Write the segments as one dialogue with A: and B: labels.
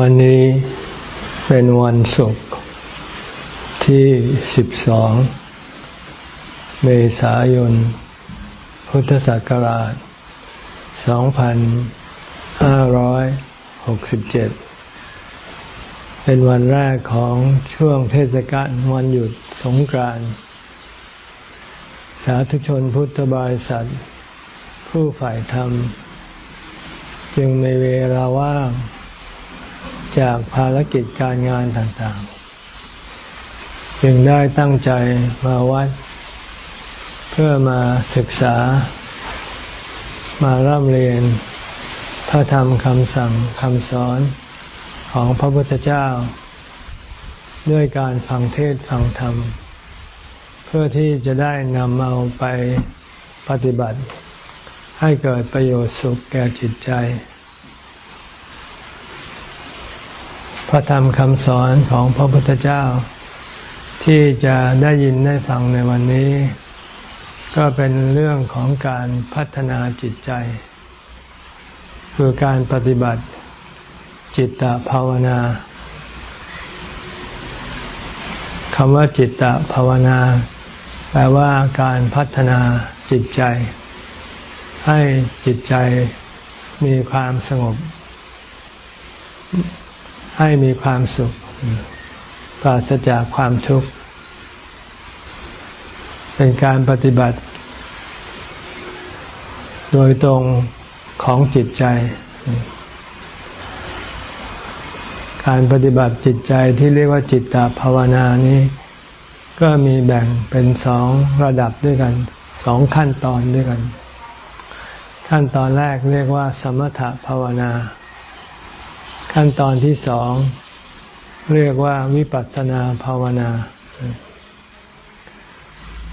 A: วันนี้เป็นวันศุกร์ที่ 12 เมษายน พุทธศักราช 2567 เป็นวันแรกของช่วงเทศกาลวันหยุดสงกรานต์สาธุชนพุทธบริษัท ผู้ฝ่ายธรรม จึงในเวลาว่าง จากภารกิจการงานต่างๆ จึงได้ตั้งใจมาวัด เพื่อมาศึกษา มาร่ำเรียน พระธรรมคำสั่งคำสอนของพระพุทธเจ้า ด้วยการฟังเทศฟังธรรม เพื่อที่จะได้นำเอาไปปฏิบัติให้เกิดประโยชน์สุขแก่จิตใจ พระธรรมคำสอนของพระพุทธเจ้า ที่จะได้ยินได้ฟังในวันนี้ ก็เป็นเรื่องของการพัฒนาจิตใจ คือการปฏิบัติจิตตภาวนาคำว่าจิตตภาวนา แปลว่าการพัฒนาจิตใจ ให้จิตใจมีความสงบ ให้มีความสุข ปราศจากความทุกข์ เป็นการปฏิบัติ โดยตรงของจิตใจ การปฏิบัติจิตใจที่เรียกว่าจิตตภาวนานี้ ก็มีแบ่งเป็นสองระดับด้วยกัน สองขั้นตอนด้วยกัน ขั้นตอนแรกเรียกว่า สมถภาวนา ขั้นตอนที่สองเรียกว่าวิปัสสนาภาวนา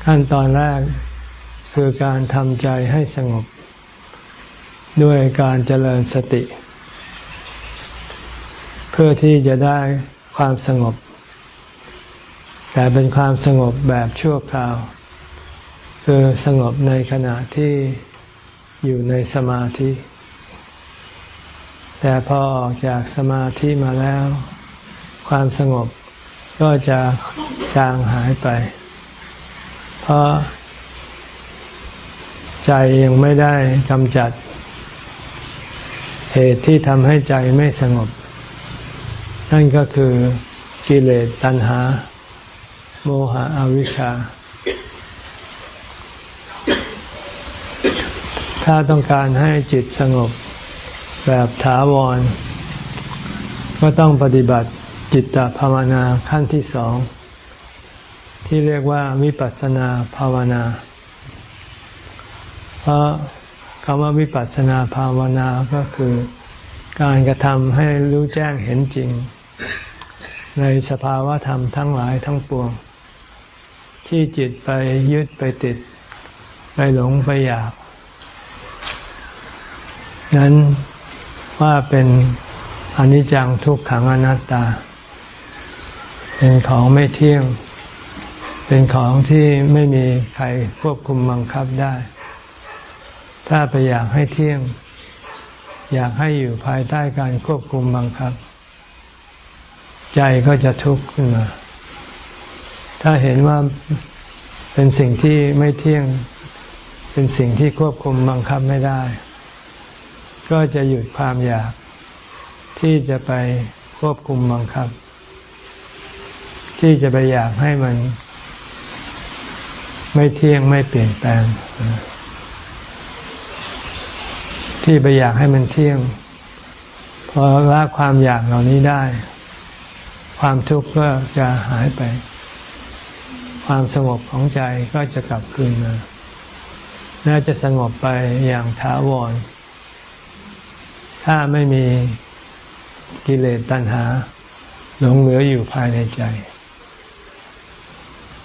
A: ขั้นตอนแรกคือการทำใจให้สงบ ด้วยการเจริญสติ เพื่อที่จะได้ความสงบ แต่เป็นความสงบแบบชั่วคราว คือสงบในขณะที่อยู่ในสมาธิ แต่พอออกจากสมาธิมาแล้ว ความสงบก็จะจางหายไป เพราะใจยังไม่ได้กำจัด เหตุที่ทำให้ใจไม่สงบ นั่นก็คือกิเลสตัณหา โมหะอวิชชา ถ้าต้องการให้จิตสงบ แบบถาวร ก็ต้องปฏิบัติจิตตภาวนาขั้นที่สอง ที่เรียกว่าวิปัสสนาภาวนา เพราะคำว่าวิปัสสนาภาวนาก็คือการกระทำให้รู้แจ้งเห็นจริง ในสภาวะธรรมทั้งหลายทั้งปวง ที่จิตไปยึดไปติด ไปหลงไปอยาก นั้น ว่าเป็นอนิจจังทุกขังอนัตตา เป็นของไม่เที่ยง เป็นของที่ไม่มีใครควบคุมบังคับได้ ถ้าไปอยากให้เที่ยง อยากให้อยู่ภายใต้การควบคุมบังคับ ใจก็จะทุกข์ขึ้นมา ถ้าเห็นว่าเป็นสิ่งที่ไม่เที่ยง เป็นสิ่งที่ควบคุมบังคับไม่ได้ ก็จะหยุดความอยากที่จะไปควบคุมบังคับ ที่จะไปอยากให้มัน ไม่เที่ยงไม่เปลี่ยนแปลง ที่ไปอยากให้มันเที่ยงพอละความอยากเหล่านี้ได้ ความทุกข์ก็จะหายไป ความสงบของใจก็จะกลับคืนมาน่าจะสงบไปอย่างถาวร ถ้าไม่มีกิเลสตัณหา หลงเหลืออยู่ภายในใจ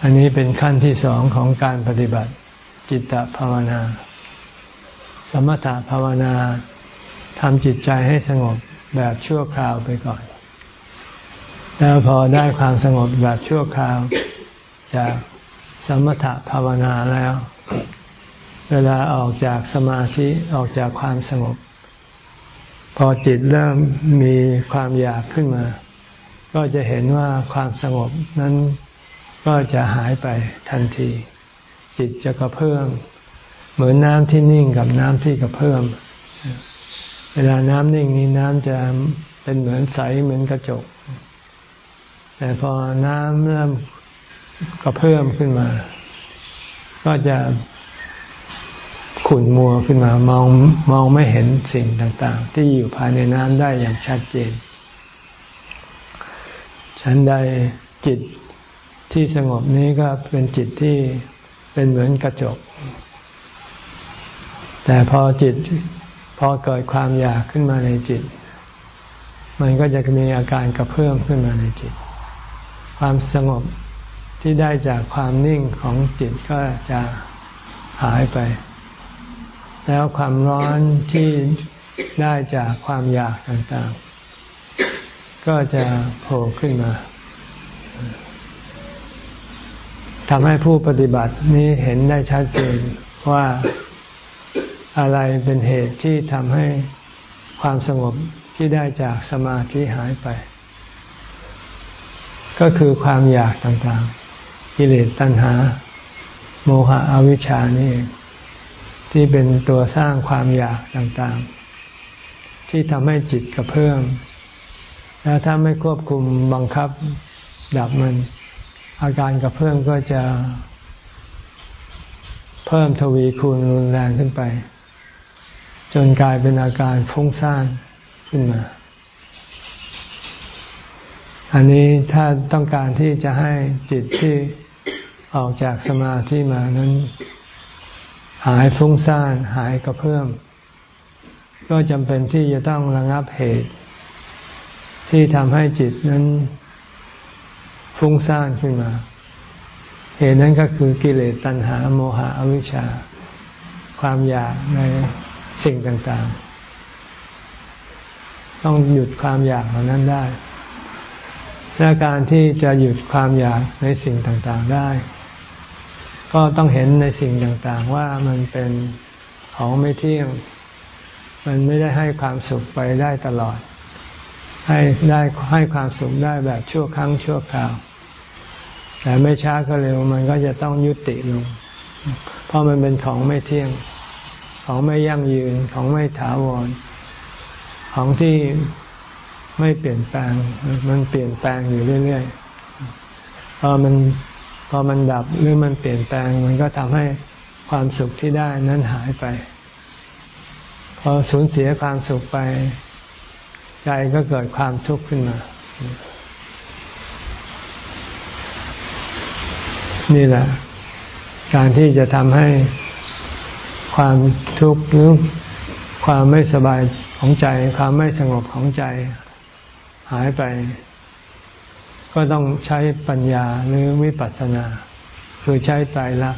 A: อันนี้เป็นขั้นที่สองของการปฏิบัติจิตตภาวนา สมถภาวนาทำจิตใจให้สงบแบบชั่วคราวไปก่อน แล้วพอได้ความสงบแบบชั่วคราว จากสมถภาวนาแล้ว เวลาออกจากสมาธิออกจากความสงบ พอจิตเริ่มมีความอยากขึ้นมา ก็จะเห็นว่าความสงบนั้นก็จะหายไปทันที จิตจะกระเพิ่อมเหมือนน้ำที่นิ่งกับน้ำที่กระเพิ่อมเวลาน้ำนิ่งนี้น้ำจะเป็นเหมือนใสเหมือนกระจก แต่พอน้ำเริ่มกระเพิ่อมขึ้นมา ก็จะ ขุ่นมัวขึ้นมามองมองไม่เห็นสิ่งต่าง ๆ ที่อยู่ภายในน้ำได้อย่างชัดเจน ฉันใดจิตที่สงบนี้ก็เป็นจิตที่เป็นเหมือนกระจก แต่พอจิตพอเกิดความอยากขึ้นมาในจิต มันก็จะมีอาการกระเพื่อมขึ้นมาในจิต ความสงบที่ได้จากความนิ่งของจิตก็จะหายไป แล้วความร้อนที่ได้จากความอยากต่างๆ ก็จะโผล่ขึ้นมาทำให้ผู้ปฏิบัตินี้เห็นได้ชัดเจนว่าอะไรเป็นเหตุที่ทำให้ความสงบที่ได้จากสมาธิหายไป ก็คือความอยากต่างๆ กิเลสตัณหา โมหะอวิชชานี่ ที่เป็นตัวสร้างความอยากต่างๆ ที่ทำให้จิตกระเพื่อมแล้วถ้าไม่ควบคุมบังคับดับมัน อาการกระเพื่อมก็จะ เพิ่มทวีคูณรุนแรงขึ้นไป จนกลายเป็นอาการฟุ้งซ่านขึ้นมา อันนี้ถ้าต้องการที่จะให้จิตที่ออกจากสมาธิมานั้น หายฟุ้งซ่านหายกระเพื่อมก็จำเป็นที่จะต้องระงับเหตุ ที่ทำให้จิตนั้นฟุ้งซ่านขึ้นมา เหตุนั้นก็คือกิเลสตัณหาโมหะอวิชชา ความอยากในสิ่งต่างๆ ต้องหยุดความอยากเหล่านั้นได้และการที่จะหยุดความอยากในสิ่งต่างๆได้ ก็ต้องเห็นในสิ่งต่างๆ ว่ามันเป็นของไม่เที่ยง มันไม่ได้ให้ความสุขไปได้ตลอด ให้ได้ให้ความสุขได้แบบชั่วครั้งชั่วคราว แต่ไม่ช้าก็เร็วมันก็จะต้องยุติลง เพราะมันเป็นของไม่เที่ยง ของไม่ยั่งยืน ของไม่ถาวร ของที่ไม่เปลี่ยนแปลง มันเปลี่ยนแปลงอยู่เรื่อยๆพอมัน พอมันดับหรือมันเปลี่ยนแปลง มันก็ทำให้ความสุขที่ได้นั้นหายไป พอสูญเสียความสุขไป ใจก็เกิดความทุกข์ขึ้นมา นี่แหละ การที่จะทำให้ความทุกข์หรือความไม่สบายของใจ ความไม่สงบของใจหายไป ก็ต้องใช้ปัญญาหรือวิปัสสนา คือใช้ใจละ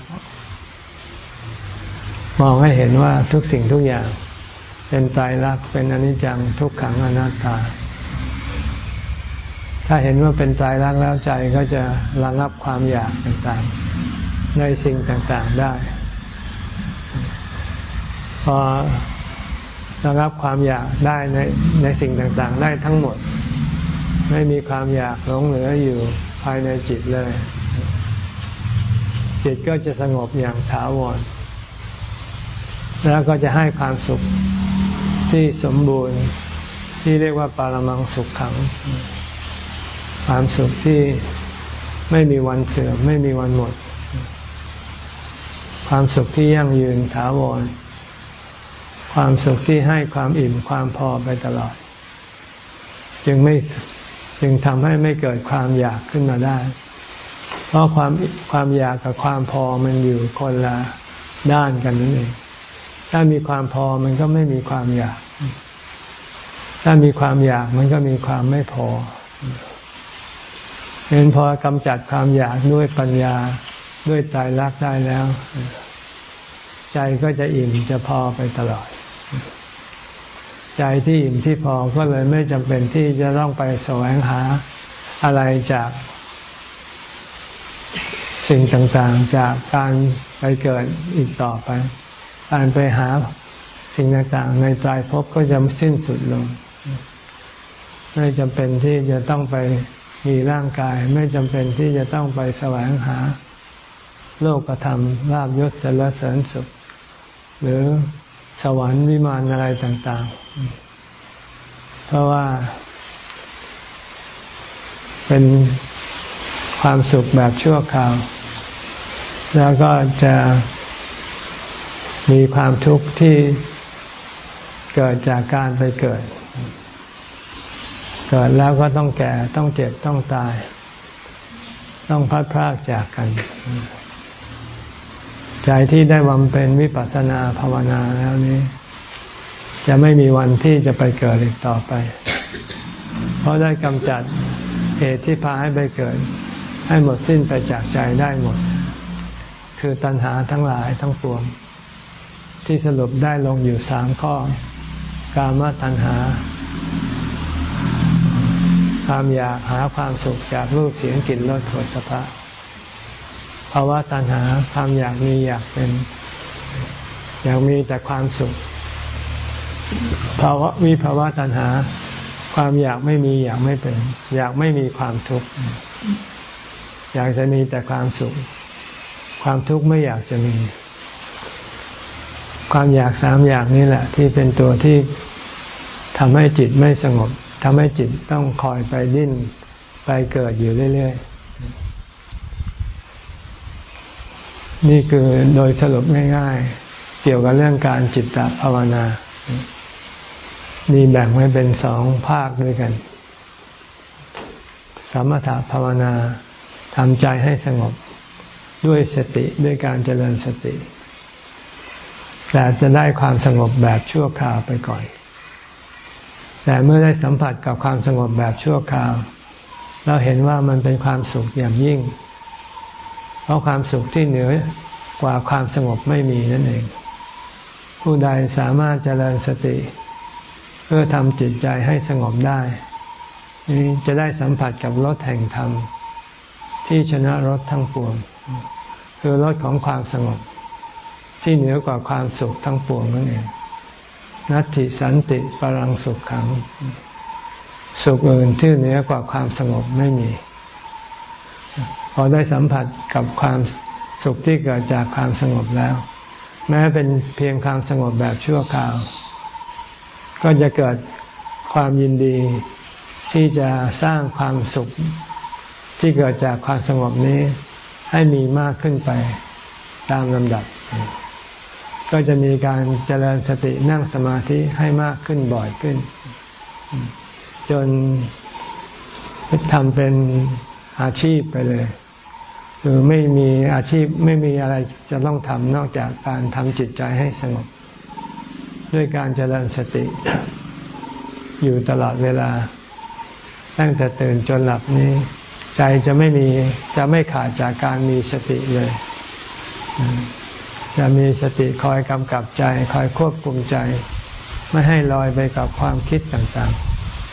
A: มองให้เห็นว่าทุกสิ่งทุกอย่าง เป็นตายรักเป็นอนิจจังทุกขังอนัตตา ถ้าเห็นว่าเป็นตายรักแล้วใจก็จะระงับความอยากต่างๆ ในสิ่งต่างๆได้พอระงับความอยากได้ในในสิ่งต่างๆ ได้ทั้งหมด ไม่มีความอยากหลงเหลืออยู่ภายในจิตเลย จิตก็จะสงบอย่างถาวร แล้วก็จะให้ความสุขที่สมบูรณ์ที่เรียกว่าปารมังสุขขัง ความสุขที่ไม่มีวันเสื่อมไม่มีวันหมด ความสุขที่ยั่งยืนถาวร ความสุขที่ให้ความอิ่มความพอไปตลอด จึงไม่ จึงทำให้ไม่เกิดความอยากขึ้นมาได้ เพราะความความอยากกับความพอมันอยู่คนละด้านกันนั่นเอง ถ้ามีความพอมันก็ไม่มีความอยาก ถ้ามีความอยากมันก็มีความไม่พอเห็นพอกำจัดความอยากด้วยปัญญาด้วยใจรักได้แล้ว ใจก็จะอิ่มจะพอไปตลอด ใจที่อิ่มที่พอก็เลยไม่จำเป็นที่จะต้องไปแสวงหาอะไรจากสิ่งต่างๆ จากการไปเกิดอีกต่อไป การไปหาสิ่งต่างๆ ในตายภพก็จะสิ้นสุดลง ไม่จำเป็นที่จะต้องไปมีร่างกาย ไม่จำเป็นที่จะต้องไปแสวงหา โลกธรรมลาบยศสรรเสริญสุข หรือ วรรค์วิมานอะไรต่าง ๆ เพราะว่า เป็นความสุขแบบชั่วคราว แล้วก็จะมีความทุกข์ที่เกิดจากการไปเกิด เกิดแล้วก็ต้องแก่ต้องเจ็บต้องตาย ต้องพัดพรากจากกัน ใจที่ได้บำเพ็ญวิปัสสนาภาวนาแล้วนี้ จะไม่มีวันที่จะไปเกิดอีกต่อไป เพราะได้กำจัดเหตุที่พาให้ไปเกิด ให้หมดสิ้นไปจากใจได้หมด คือตัณหาทั้งหลายทั้งปวง ที่สรุปได้ลงอยู่สามข้อ กามตัณหา ความอยากหาความสุขจากรูปเสียงกลิ่นรสผลสะพะาวะตัณหาความอยากมีอยากเป็น อยากมีแต่ความสุขภาวะวิภาวะตัณหา ความอยากไม่มีอยากไม่เป็น อยากไม่มีความทุกข์อยากจะมีแต่ความสุข ความทุกข์ไม่อยากจะมี ความอยากสามอย่างนี้แหละ ที่เป็นตัวที่ทำให้จิตไม่สงบทำให้จิตต้องคอยไปดิ้นไปเกิดอยู่เรื่อย ๆ นี่คือโดยสรุปง่ายๆ เกี่ยวกับเรื่องการจิตตภาวนา นี่แบ่งไว้เป็นสองภาคด้วยกัน สมถภาวนาทำใจให้สงบด้วยสติด้วยการเจริญสติ แต่จะได้ความสงบแบบชั่วคราวไปก่อน แต่เมื่อได้สัมผัสกับความสงบแบบชั่วคราว เราเห็นว่ามันเป็นความสุขอย่างยิ่ง เพราะความสุขที่เหนือกว่าความสงบไม่มีนั่นเอง ผู้ใดสามารถเจริญสติ เพื่อทำจิตใจให้สงบได้นี่จะได้สัมผัสกับรสแห่งธรรม ที่ชนะรสทั้งปวง คือรสของความสงบ ที่เหนือกว่าความสุขทั้งปวงนั่นเองนัตติสันติปรังสุขขัง สุขอื่นที่เหนือกว่าความสงบไม่มี พอได้สัมผัสกับความสุขที่เกิดจากความสงบแล้ว แม้เป็นเพียงความสงบแบบชั่วคราว ก็จะเกิดความยินดีที่จะสร้างความสุขที่เกิดจากความสงบนี้ ให้มีมากขึ้นไปตามลำดับ ก็จะมีการเจริญสตินั่งสมาธิให้มากขึ้นบ่อยขึ้น จนทำเป็น อาชีพไปเลยคือไม่มีอาชีพไม่มีอะไรจะต้องทำนอกจากการทำจิตใจให้สงบ ด้วยการเจริญสติ อยู่ตลอดเวลา ตั้งแต่ตื่นจนหลับนี้ ใจจะไม่มีจะไม่ขาดจากการมีสติเลย จะมีสติคอยกำกับใจ คอยควบคุมใจ ไม่ให้ลอยไปกับความคิดต่าง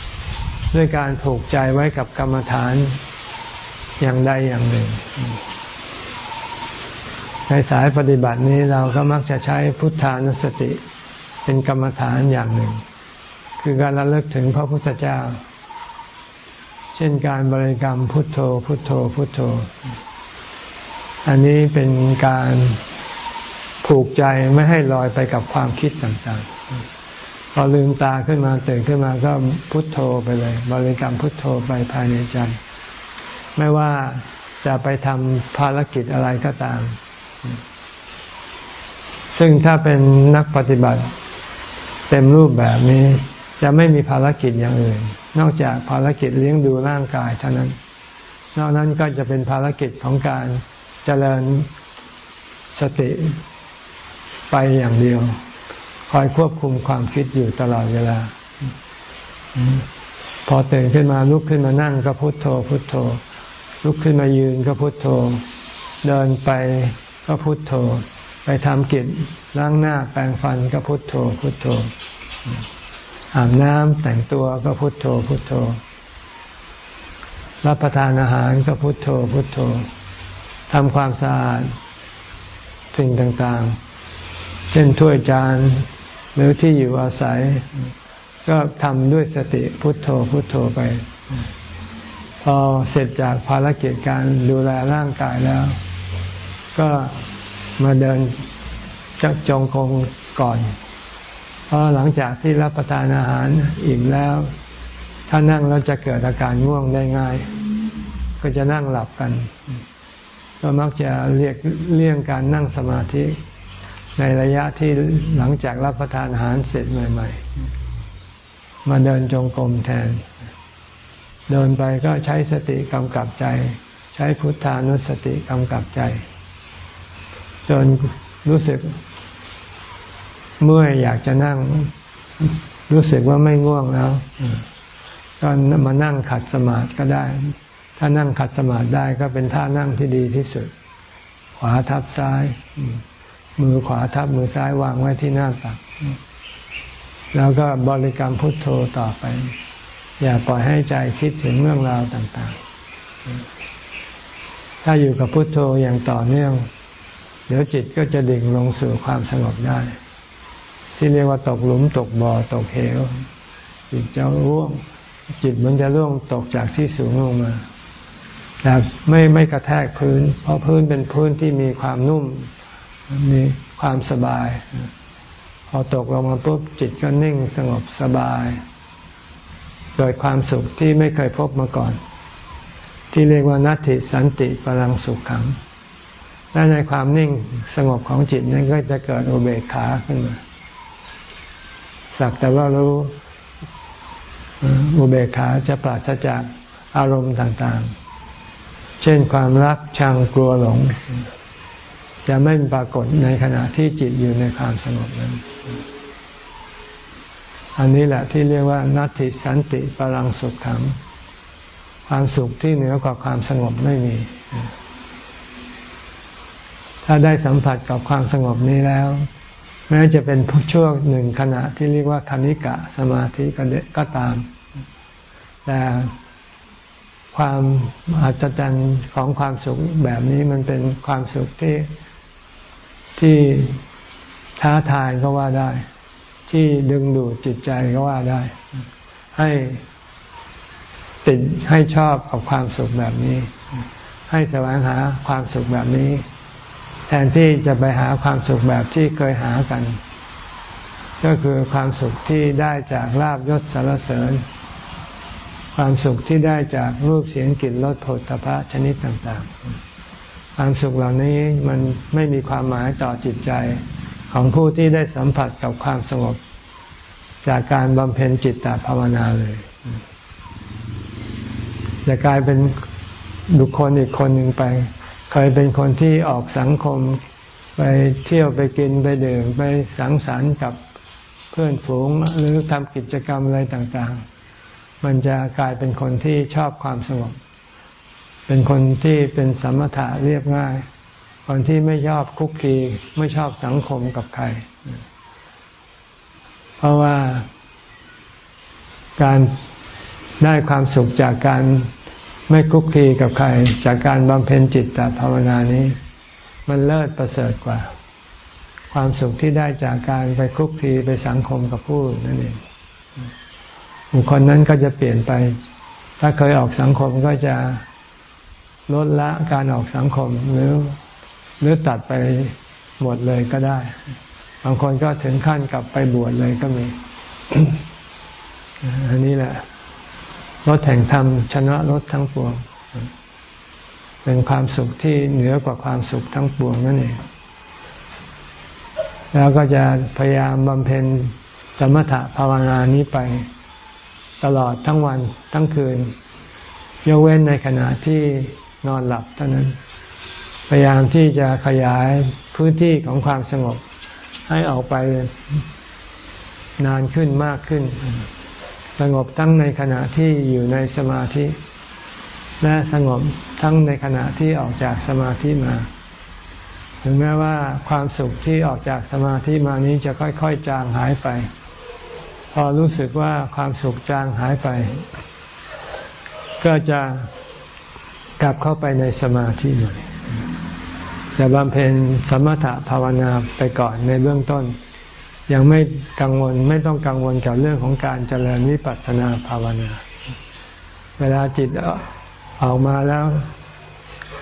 A: ๆ ด้วยการผูกใจไว้กับกรรมฐาน อย่างใดอย่างหนึ่ง ในสายปฏิบัตินี้เราก็มักจะใช้พุทธานุสติ เป็นกรรมฐานอย่างหนึ่ง คือการระลึกถึงพระพุทธเจ้า เช่นการบริกรรมพุทโธ พุทโธ พุทโธ อันนี้เป็นการผูกใจไม่ให้ลอยไปกับความคิดต่างๆ พอลืมตาขึ้นมาตื่นขึ้นมาก็พุทโธไปเลย บริกรรมพุทโธไปภายในใจ ไม่ว่าจะไปทำภารกิจอะไรก็ตาม ซึ่งถ้าเป็นนักปฏิบัติ เต็มรูปแบบนี้จะไม่มีภารกิจอย่างอื่น นอกจากภารกิจเลี้ยงดูร่างกายเท่านั้น นอกนั้นก็จะเป็นภารกิจของการเจริญสติไปอย่างเดียว คอยควบคุมความคิดอยู่ตลอดเวลา พอตื่นขึ้นมาลุกขึ้นมานั่งก็พุโทโธพุโทโธ ลุกขึ้นมายืนก็พุโทโธ เดินไปก็พุโทโธ ไปทำกิจล้างหน้าแปรงฟันก็พุโทโธ พุโทโธอาบน้ำแต่งตัวก็พุโทโธ พุโทโธ รับประทานอาหารก็พุโทโธ พุโทโธทำความสะอาดสิ่งต่างๆ เช่นถ้วยจานหรือที่อยู่อาศัย ก็ทำด้วยสติพุทโธพุทโธไป พอเสร็จจากภารกิจการดูแลร่างกายแล้ว ก็มาเดินจักจงคงก่อน เพราะหลังจากที่รับประทานอาหารอิ่มแล้ว ถ้านั่งแล้วจะเกิดอาการง่วงได้ง่าย ก็จะนั่งหลับกัน ก็มักจะเรียกเลี่ยงการนั่งสมาธิ ในระยะที่หลังจากรับประทานอาหารเสร็จใหม่ ๆ มาเดินจงกรมแทน เดินไปก็ใช้สติกำกับใจ ใช้พุทธานุสติกำกับใจ จนรู้สึก เมื่อยอยากจะนั่ง รู้สึกว่าไม่ง่วงแล้วก็มานั่งขัดสมาธิก็ได้ ถ้านั่งขัดสมาธิได้ก็เป็นท่านั่งที่ดีที่สุด ขวาทับซ้าย มือขวาทับมือซ้ายวางไว้ที่หน้าตัก แล้วก็บริกรรมพุทโธต่อไป อย่าปล่อยให้ใจคิดถึงเรื่องราวต่างๆ ถ้าอยู่กับพุทโธอย่างต่อเนื่อง เดี๋ยวจิตก็จะดิ่งลงสู่ความสงบได้ ที่เรียกว่าตกหลุมตกบ่อตกเหว จิตจะร่วง จิตมันจะร่วงตกจากที่สูงลงมาแต่ไม่ไม่กระแทกพื้น เพราะพื้นเป็นพื้นที่มีความนุ่ม มีความสบาย พอตกลงมาปุ๊บจิตก็นิ่งสงบสบาย โดยความสุขที่ไม่เคยพบมาก่อน ที่เรียกว่านัตติสันติพลังสุขขังและในความนิ่งสงบของจิตนั้นก็จะเกิดอุเบกขาขึ้นมาสักแต่ว่ารู้อุเบกขาจะปราศจากอารมณ์ต่างๆ เช่นความรักชังกลัวหลง จะไม่ปรากฏในขณะที่จิตอยู่ในความสงบนั้น อันนี้แหละที่เรียกว่านัตติสันติพลังสุขขัง ความสุขที่เหนือกว่าความสงบไม่มี ถ้าได้สัมผัสกับความสงบนี้แล้ว แม้จะเป็นช่วงหนึ่งขณะที่เรียกว่าคณิกะสมาธิก็ตาม แต่ความอัศจรรย์ของความสุขแบบนี้มันเป็นความสุขที่ที่ท้าทายก็ว่าได้ ที่ดึงดูดจิตใจก็ว่าได้ ให้ติดให้ชอบกับความสุขแบบนี้ ให้แสวงหาความสุขแบบนี้ แทนที่จะไปหาความสุขแบบที่เคยหากัน ก็คือความสุขที่ได้จากลาบยศสารเสริญ ความสุขที่ได้จากรูปเสียงกลิ่นรสผลตภะชนิดต่าง ๆ ความสุขเหล่านี้มันไม่มีความหมายต่อจิตใจ ของผู้ที่ได้สัมผัสกับความสงบ จากการบำเพ็ญจิตตภาวนาเลยจะกลายเป็นบุคคลอีกคนหนึ่งไป เคยเป็นคนที่ออกสังคม ไปเที่ยวไปกินไปดื่มไปสังสรรค์กับเพื่อนฝูงหรือทำกิจกรรมอะไรต่างๆ มันจะกลายเป็นคนที่ชอบความสงบ เป็นคนที่เป็นสมถะเรียบง่าย คนที่ไม่ชอบคุกคีไม่ชอบสังคมกับใคร เพราะว่าการได้ความสุขจากการไม่คุกคีกับใคร จากการบำเพ็ญจิตตภาวนานี้ มันเลิศประเสริฐกว่า ความสุขที่ได้จากการไปคุกคีไปสังคมกับผู้นั่นเองบุคคลนั้นก็จะเปลี่ยนไป ถ้าเคยออกสังคมก็จะลดละการออกสังคมหรือ หรือตัดไปหมดเลยก็ได้ บางคนก็ถึงขั้นกลับไปบวชเลยก็มี อันนี้แหละรถแห่งธรรมชนะรถทั้งปวง เป็นความสุขที่เหนือกว่าความสุขทั้งปวงนั่นเอง แล้วก็จะพยายามบำเพ็ญสมถะภาวนานี้ไปตลอดทั้งวันทั้งคืน ยกเว้นในขณะที่นอนหลับเท่านั้น พยายามที่จะขยายพื้นที่ของความสงบ ให้ออกไปนานขึ้นมากขึ้น สงบทั้งในขณะที่อยู่ในสมาธิ และสงบทั้งในขณะที่ออกจากสมาธิมา ถึงแม้ว่าความสุขที่ออกจากสมาธิมานี้จะค่อยๆจางหายไป พอรู้สึกว่าความสุขจางหายไป ก็จะ กลับเข้าไปในสมาธิหน่อยจะบำเพ็ญสมถะภาวนาไปก่อนในเบื้องต้น ยังไม่กังวลไม่ต้องกังวลกับเรื่องของการเจริญวิปัสสนาภาวนา เวลาจิตออกมาแล้ว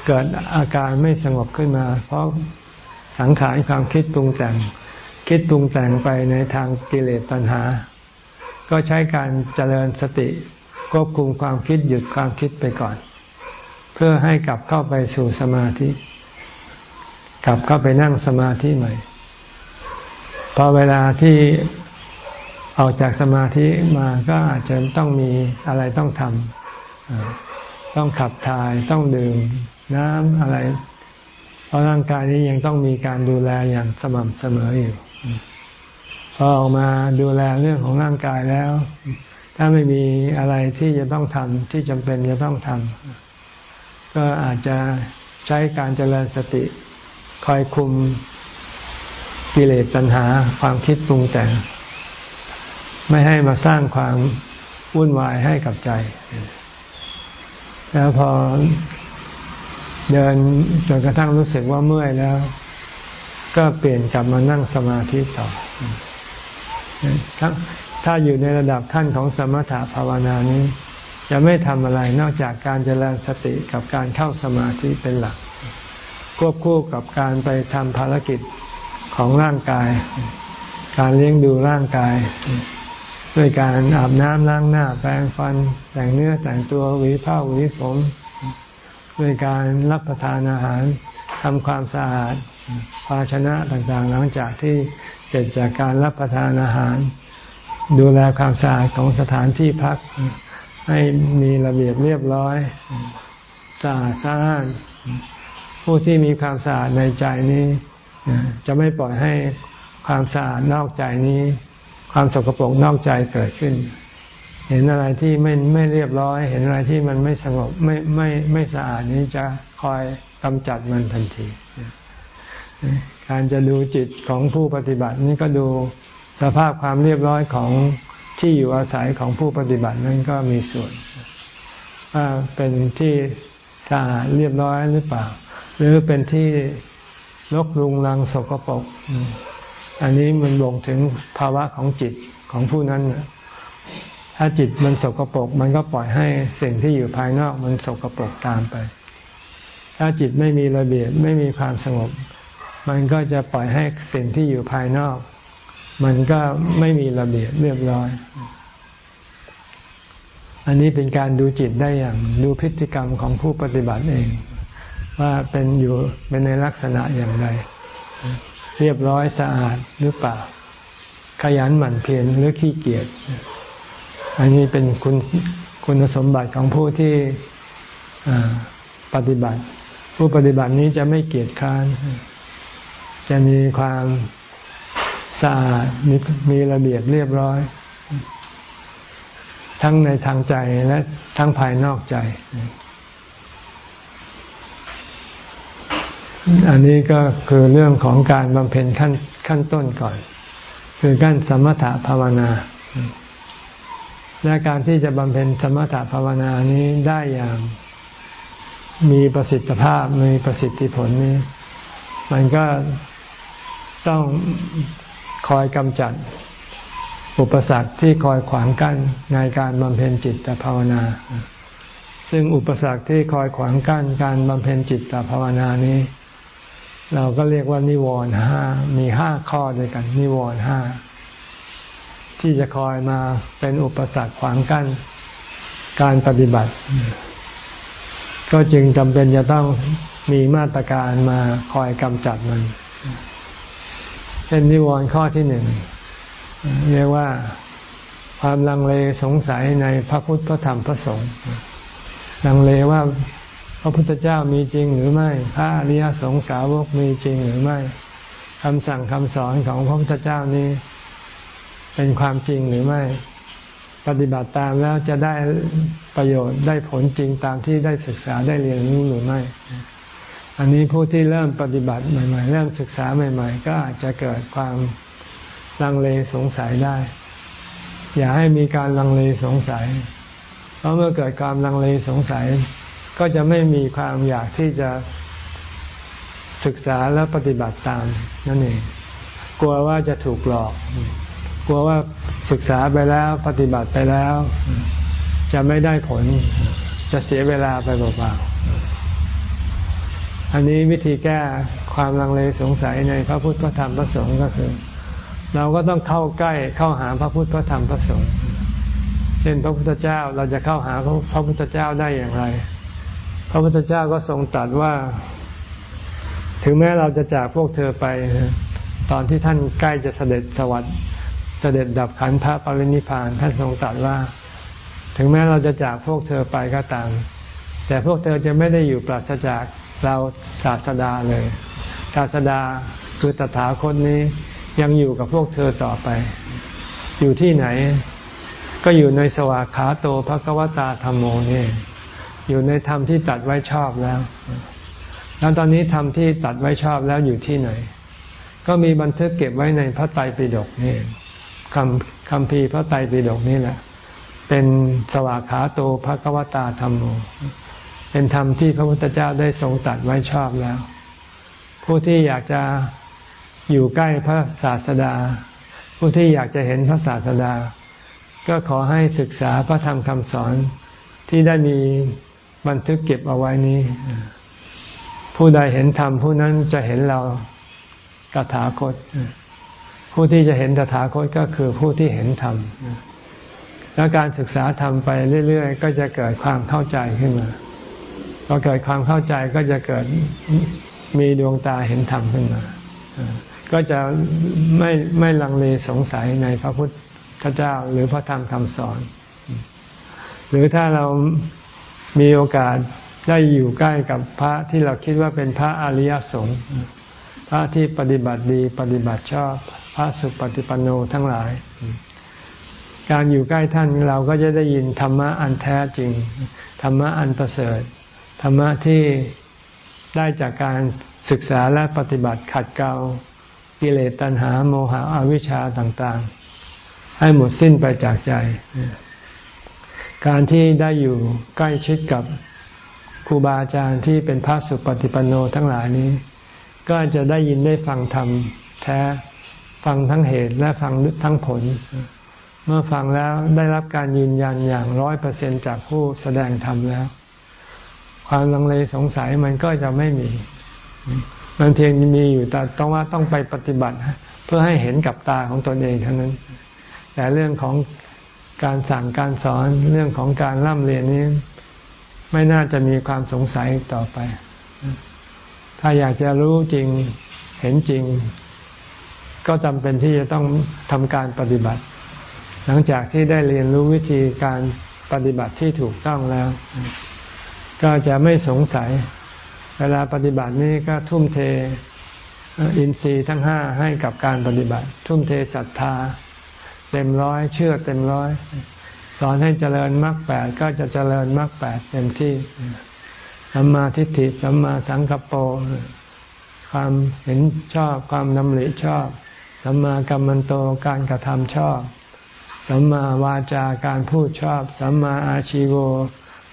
A: เกิดอาการไม่สงบขึ้นมา เพราะสังขารความคิดปรุงแต่ง คิดปรุงแต่งไปในทางกิเลสตัณหา ก็ใช้การเจริญสติควบคุมความคิดหยุดความคิดไปก่อน พื่อให้กลับเข้าไปสู่สมาธิ กลับเข้าไปนั่งสมาธิใหม่ พอเวลาที่ออกจากสมาธิมาก็อาจจะต้องมีอะไรต้องทำต้องขับถ่ายต้องดื่มน้ำอะไร เพราะร่างกายนี้ยังต้องมีการดูแลอย่างสม่ำเสมออยู่พอออกมาดูแลเรื่องของร่างกายแล้ว ถ้าไม่มีอะไรที่จะต้องทำที่จำเป็นจะต้องทำ ก็อาจจะใช้การเจริญสติคอยคุมกิเลสตัณหาความคิดปรุงแต่ง ไม่ให้มาสร้างความวุ่นวายให้กับใจ แล้วพอเดินจนกระทั่งรู้สึกว่าเมื่อยแล้ว ก็เปลี่ยนกลับมานั่งสมาธิต่อถ้าอยู่ในระดับขั้นของสมถะภาวนานี้ จะไม่ทำอะไรนอกจากการเจริญสติกับการเข้าสมาธิเป็นหลัก ควบคู่กับการไปทำภารกิจของร่างกาย การเลี้ยงดูร่างกาย ด้วยการอาบน้ำล้างหน้า แปรงฟันแต่งเนื้อแต่งตัวหวีผ้าหวีผมด้วยการรับประทานอาหารทำความสะอาดภาชนะต่างๆ หลังจากที่เสร็จจากการรับประทานอาหาร ดูแลความสะอาดของสถานที่พัก ให้มีระเบียบเรียบร้อยสะอาดสะอ้านผู้ที่มีความสะอาดในใจนี้ จะไม่ปล่อยให้ความสะอาดนอกใจนี้ ความสกปรกนอกใจเกิดขึ้น เห็นอะไรที่ไม่ไม่เรียบร้อย เห็นอะไรที่มันไม่สงบไม่ไม่ไม่สะอาดนี้จะคอยกำจัดมันทันที การจะดูจิตของผู้ปฏิบัตินี้ก็ดูสภาพความเรียบร้อยของ ที่อยู่อาศัยของผู้ปฏิบัตินั้นก็มีส่วนว่าเป็นที่สะอาดเรียบร้อยหรือเปล่า หรือเป็นที่ลกลุงลังสกปรกอันนี้มันบ่งถึงภาวะของจิตของผู้นั้น ถ้าจิตมันสกปรกมันก็ปล่อยให้สิ่งที่อยู่ภายนอกมันสกปรกตามไป ถ้าจิตไม่มีระเบียบไม่มีความสงบ มันก็จะปล่อยให้สิ่งที่อยู่ภายนอก มันก็ไม่มีระเบียบเรียบร้อย อันนี้เป็นการดูจิตได้อย่างดูพฤติกรรมของผู้ปฏิบัติเอง ว่าเป็นอยู่เป็นในลักษณะอย่างไร เรียบร้อยสะอาดหรือเปล่า ขยันหมั่นเพียรหรือขี้เกียจอันนี้เป็นคุณคุณสมบัติของผู้ที่ปฏิบัติ ผู้ปฏิบัตินี้จะไม่เกียจคร้าน จะมีความ สะอาดมีมีระเบียบเรียบร้อย ทั้งในทางใจและทั้งภายนอกใจ อันนี้ก็คือเรื่องของการบำเพ็ญขั้นขั้นต้นก่อน คือขั้นสมถะภาวนา และการที่จะบำเพ็ญสมถะภาวนานี้ได้อย่างมีประสิทธิภาพมีประสิทธิผลนี้ มันก็ต้อง คอยกำจัด อุปสรรคที่คอยขวางกั้นในการบำเพ็ญจิตภาวนา ซึ่งอุปสรรคที่คอยขวางกั้นการบำเพ็ญจิตภาวนานี้ เราก็เรียกว่านิวรณ์ห้ามีห้าข้อด้วยกัน นิวรณ์ห้าที่จะคอยมาเป็นอุปสรรคขวางกั้นการปฏิบัติ ก็จึงจำเป็นจะต้องมีมาตรการมาคอยกำจัดมัน ช่นนิวรณ์ข้อที่หนึ่งเรียกว่าความลังเลสงสัยในพระพุทธพระธรรมพระสงฆ์ลังเลว่าพระพุทธเจ้ามีจริงหรือไม่ พระอริยสงสาวกมีจริงหรือไม่คำสั่งคำสอนของพระพุทธเจ้านี้ เป็นความจริงหรือไม่ ปฏิบัติตามแล้วจะได้ประโยชน์ได้ผลจริงตามที่ได้ศึกษาได้เรียนรู้หรือไม่ อันนี้ผู้ที่เริ่มปฏิบัติใหม่ ๆ เริ่มศึกษาใหม่ ๆ ก็อาจจะเกิดความลังเลสงสัยได้ อย่าให้มีการลังเลสงสัย เพราะเมื่อเกิดความลังเลสงสัย ก็จะไม่มีความอยากที่จะศึกษาและปฏิบัติตามนั่นเอง กลัวว่าจะถูกหลอก กลัวว่าศึกษาไปแล้วปฏิบัติไปแล้ว จะไม่ได้ผล จะเสียเวลาไปเปล่าๆ อันนี้วิธีแก้ความลังเลสงสัยในพระพุทธพระธรรมพระสงฆ์ก็คือ เราก็ต้องเข้าใกล้เข้าหาพระพุทธพระธรรมพระสงฆ์เช่นพระพุทธเจ้าเราจะเข้าหาพระพุทธเจ้าได้อย่างไร พระพุทธเจ้าก็ทรงตรัสว่า ถึงแม้เราจะจากพวกเธอไป ตอนที่ท่านใกล้จะเสด็จสวรรค์เสด็จดับขันพระปรินิพานท่านทรงตรัสว่า ถึงแม้เราจะจากพวกเธอไปก็ตาม แต่พวกเธอจะไม่ได้อยู่ปราศจากเราศาสดาเลย ศาสดาคือตถาคตนี้ยังอยู่กับพวกเธอต่อไป อยู่ที่ไหน ก็อยู่ในสวากขาโตภควตาธรรมโมนี่อยู่ในธรรมที่ตัดไว้ชอบแล้ว แล้วตอนนี้ธรรมที่ตัดไว้ชอบแล้วอยู่ที่ไหน ก็มีบันทึกเก็บไว้ในพระไตรปิฎกนี่คำคำพีพระไตรปิฎกนี่แหละ เป็นสวากขาโตภควตาธรรมโม เป็นธรรมที่พระพุทธเจ้าได้ทรงตัดไว้ชอบแล้ว ผู้ที่อยากจะอยู่ใกล้พระศาสดา ผู้ที่อยากจะเห็นพระศาสดา ก็ขอให้ศึกษาพระธรรมคำสอนที่ได้มีบันทึกเก็บเอาไว้นี้ ผู้ใดเห็นธรรมผู้นั้นจะเห็นเรากถาคต ผู้ที่จะเห็นตถาคตก็คือผู้ที่เห็นธรรม แล้วการศึกษาธรรมไปเรื่อย ๆ ก็จะเกิดความเข้าใจขึ้นมา อเกิดความเข้าใจก็จะเกิดมีดวงตาเห็นธรรมขึ้นมา ก็จะไม่ไม่ลังเลสงสัยในพระพุทธเจ้าหรือพระธรรมคำสอน หรือถ้าเรามีโอกาสได้อยู่ใกล้กับพระที่เราคิดว่าเป็นพระอริยสงฆ์พระที่ปฏิบัติดีปฏิบัติชอบพระสุปฏิปันโนทั้งหลาย การอยู่ใกล้ท่านเราก็จะได้ยินธรรมะอันแท้จริง ธรรมะอันประเสริฐ ธรรมะที่ได้จากการศึกษาและปฏิบัติขัดเกลากิเลสตัณหาโมหะอวิชชาต่างๆ ให้หมดสิ้นไปจากใจ การที่ได้อยู่ใกล้ชิดกับครูบาอาจารย์ที่เป็นพระสุปฏิปันโนทั้งหลายนี้ ก็จะได้ยินได้ฟังธรรมแท้ฟังทั้งเหตุและฟังทั้งผล เมื่อฟังแล้วได้รับการยืนยันอย่างร้อยเปอร์เซ็นจากผู้แสดงธรรมแล้ว ความลังเลสงสัยมันก็จะไม่มี มันเพียงมีอยู่แต่ต้องว่าต้องไปปฏิบัติ เพื่อให้เห็นกับตาของตนเองเท่านั้น แต่เรื่องของการสั่งการสอนเรื่องของการร่ำเรียนนี้ ไม่น่าจะมีความสงสัยต่อไป ถ้าอยากจะรู้จริงเห็นจริง ก็จำเป็นที่จะต้องทำการปฏิบัติ หลังจากที่ได้เรียนรู้วิธีการปฏิบัติที่ถูกต้องแล้ว ก็จะไม่สงสัย เวลาปฏิบัตินี้ก็ทุ่มเทอินทรีย์ทั้งห้าให้กับการปฏิบัติ ทุ่มเทศรัทธา เต็มร้อยเชื่อเต็มร้อย สอนให้เจริญมรรคแปดก็จะเจริญมรรคแปดเต็มที่สัมมาทิฏฐิสัมมาสังกัปโปความเห็นชอบความนำหริชอบ สัมมากัมมันโตการกระทำชอบ สัมมาวาจาการพูดชอบ สัมมาอาชีโว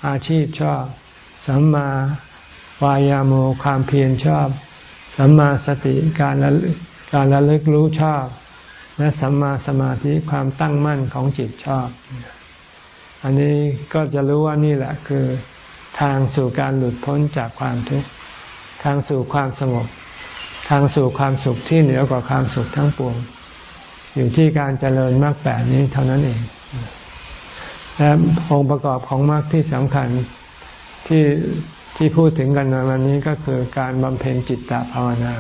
A: อาชีพชอบ สัมมาวายาโมความเพียรชอบ สัมมาสติการละการระลึกรู้ชอบ และสัมมาสมาธิความตั้งมั่นของจิตชอบ อันนี้ก็จะรู้ว่านี่แหละคือ ทางสู่การหลุดพ้นจากความทุกข์ทางสู่ความสงบทางสู่ความสุขที่เหนือกว่าความสุขทั้งปวง อยู่ที่การเจริญมรรคแปดนี้เท่านั้นเอง และองค์ประกอบของมรรคที่สำคัญ ที่ที่พูดถึงกันในวันนี้ก็คือการบำเพ็ญจิตตภาวนา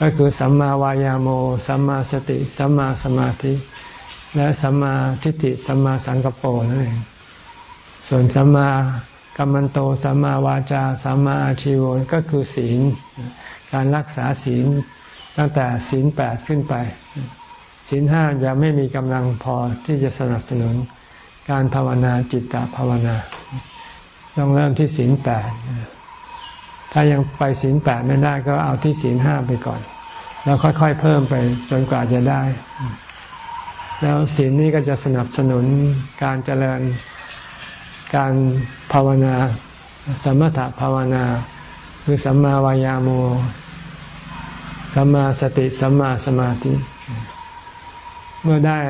A: ก็คือสัมมาวายาโม สัมมาสติ สัมมาสมาธิ และสัมมาทิฏฐิ สัมมาสังกปรนั่นเอง ส่วนสัมมากัมมันโต สัมมาวาจา สัมมาอาชีวก็คือศีล การรักษาศีลตั้งแต่ศีลแปดขึ้นไป ศีลห้าจะไม่มีกำลังพอที่จะสนับสนุนการภาวนาจิตตภาวนา ต้องเริ่มที่ศีลแปดถ้ายังไปศีลแปดไม่ได้ก็เอาที่ศีลห้าไปก่อน แล้วค่อยๆเพิ่มไปจนกว่าจะได้ แล้วศีลนี้ก็จะสนับสนุนการเจริญการภาวนา สมถะภาวนา คือสัมมาวายาโมสัมมาสติสัมมาสมาธิ เมื่อได้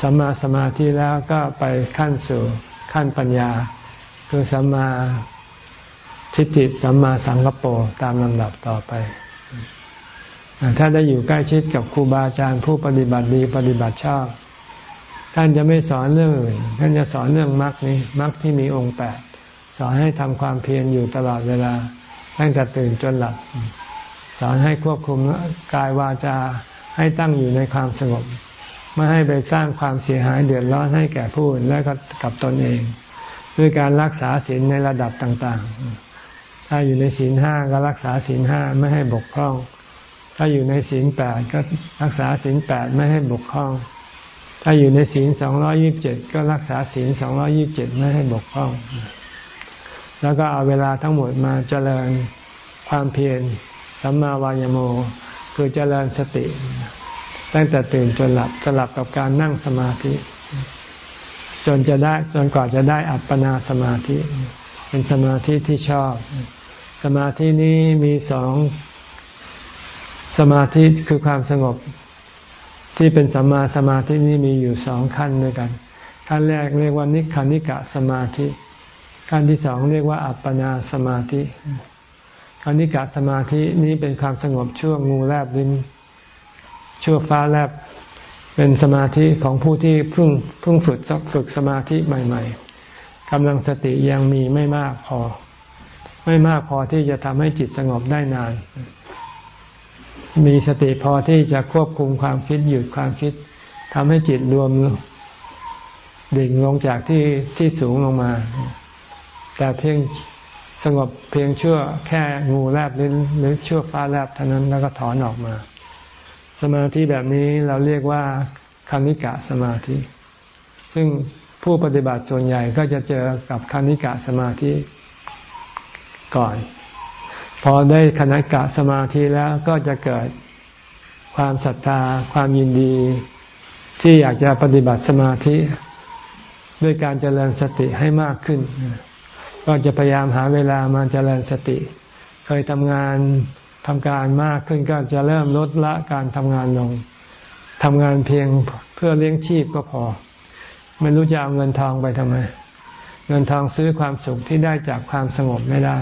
A: สัมมาสมาธิแล้วก็ไปขั้นสู่ขั้นปัญญา คือสัมมาทิฏฐิสัมมาสังกปรตามลำดับต่อไป ถ้าได้อยู่ใกล้ชิดกับครูบาอาจารย์ผู้ปฏิบัติดีปฏิบัติชอบ ท่านจะไม่สอนเรื่องอื่น ท่านจะสอนเรื่องมรรคนี้มรรคที่มีองค์แปดสอนให้ทำความเพียรอยู่ตลอดเวลาตั้งแต่ตื่นจนหลับ สอนให้ควบคุมกายวาจาให้ตั้งอยู่ในความสงบ ไม่ให้ไปสร้างความเสียหายเดือดร้อนให้แก่ผู้อื่นและกับตนเอง ด้วยการรักษาศีลในระดับต่างๆ ถ้าอยู่ในศีลห้าก็รักษาศีลห้าไม่ให้บกพร่อง ถ้าอยู่ในศีลแปดก็รักษาศีลแปดไม่ให้บกพร่อง ถ้าอยู่ในศีลสองร้อยิบเจ็ดก็รักษาศีลสองร้อยิบเจ็ดไม่ให้บกพร่อง แล้วก็เอาเวลาทั้งหมดมาเจริญความเพียรสัมมาวายโม คือเจริญสติ ตั้งแต่ตื่นจนหลับสลับกับการนั่งสมาธิ จนจะได้จนกว่าจะได้อัปปนาสมาธิ เป็นสมาธิที่ชอบ สมาธินี้มีสองสมาธิคือความสงบ ที่เป็นสัมมาสมาธินี้มีอยู่สองขั้นด้วยกัน ขั้นแรกเรียกว่านิคานิกะสมาธิ ขั้นที่สองเรียกว่าอัปปนาสมาธิคานิกะสมาธินี้เป็นความสงบช่วงงูแลบลิ้นชั่วฟ้าแลบ เป็นสมาธิของผู้ที่เพิ่งเพิ่งฝึกฝึกสมาธิใหม่ ๆกำลังสติยังมีไม่มากพอ ไม่มากพอที่จะทำให้จิตสงบได้นาน มีสติพอที่จะควบคุมความคิดหยุดความคิดทำให้จิตรวมดิ่งลงจากที่ที่สูงลงมา แต่เพียงสงบเพียงเชั่วแค่งูแลบหรือหรือเชั่วฟ้าแลบเท่านั้นแล้วก็ถอนออกมา สมาธิแบบนี้เราเรียกว่าคณิกะสมาธิ ซึ่งผู้ปฏิบัติส่วนใหญ่ก็จะเจอกับคณิกะสมาธิก่อน พอได้คณะกะสมาธิแล้วก็จะเกิดความศรัทธา ความยินดี ที่อยากจะปฏิบัติสมาธิ ด้วยการเจริญสติให้มากขึ้น ก็จะพยายามหาเวลามาเจริญสติ เคยทำงาน ทำการมากขึ้นก็จะเริ่มลดละการทำงานลงทำงานเพียงเพื่อเลี้ยงชีพก็พอ ไม่รู้จะเอาเงินทองไปทำไม เงินทองซื้อความสุขที่ได้จากความสงบไม่ได้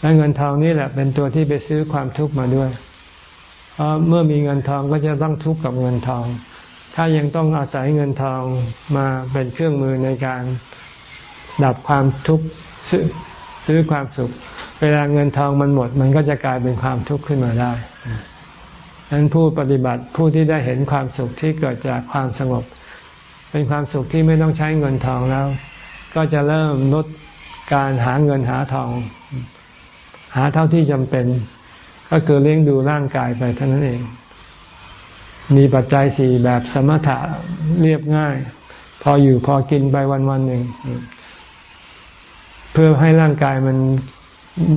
A: และเงินทองนี่แหละเป็นตัวที่ไปซื้อความทุกข์มาด้วย เพราะเมื่อมีเงินทองก็จะต้องทุกข์กับเงินทอง ถ้ายังต้องอาศัยเงินทองมาเป็นเครื่องมือในการดับความทุกข์ซื้อซื้อความสุข เวลาเงินทองมันหมด มันก็จะกลายเป็นความทุกข์ขึ้นมาได้ดังนั้นผู้ปฏิบัติผู้ที่ได้เห็นความสุขที่เกิดจากความสงบ เป็นความสุขที่ไม่ต้องใช้เงินทองแล้ว ก็จะเริ่มลดการหาเงินหาทอง หาเท่าที่จำเป็น ก็คือเลี้ยงดูร่างกายไปเท่านั้นเอง มีปัจจัยสี่แบบสมถะเรียบง่าย พออยู่พอกินไปวันวันหนึ่งเพื่อให้ร่างกายมัน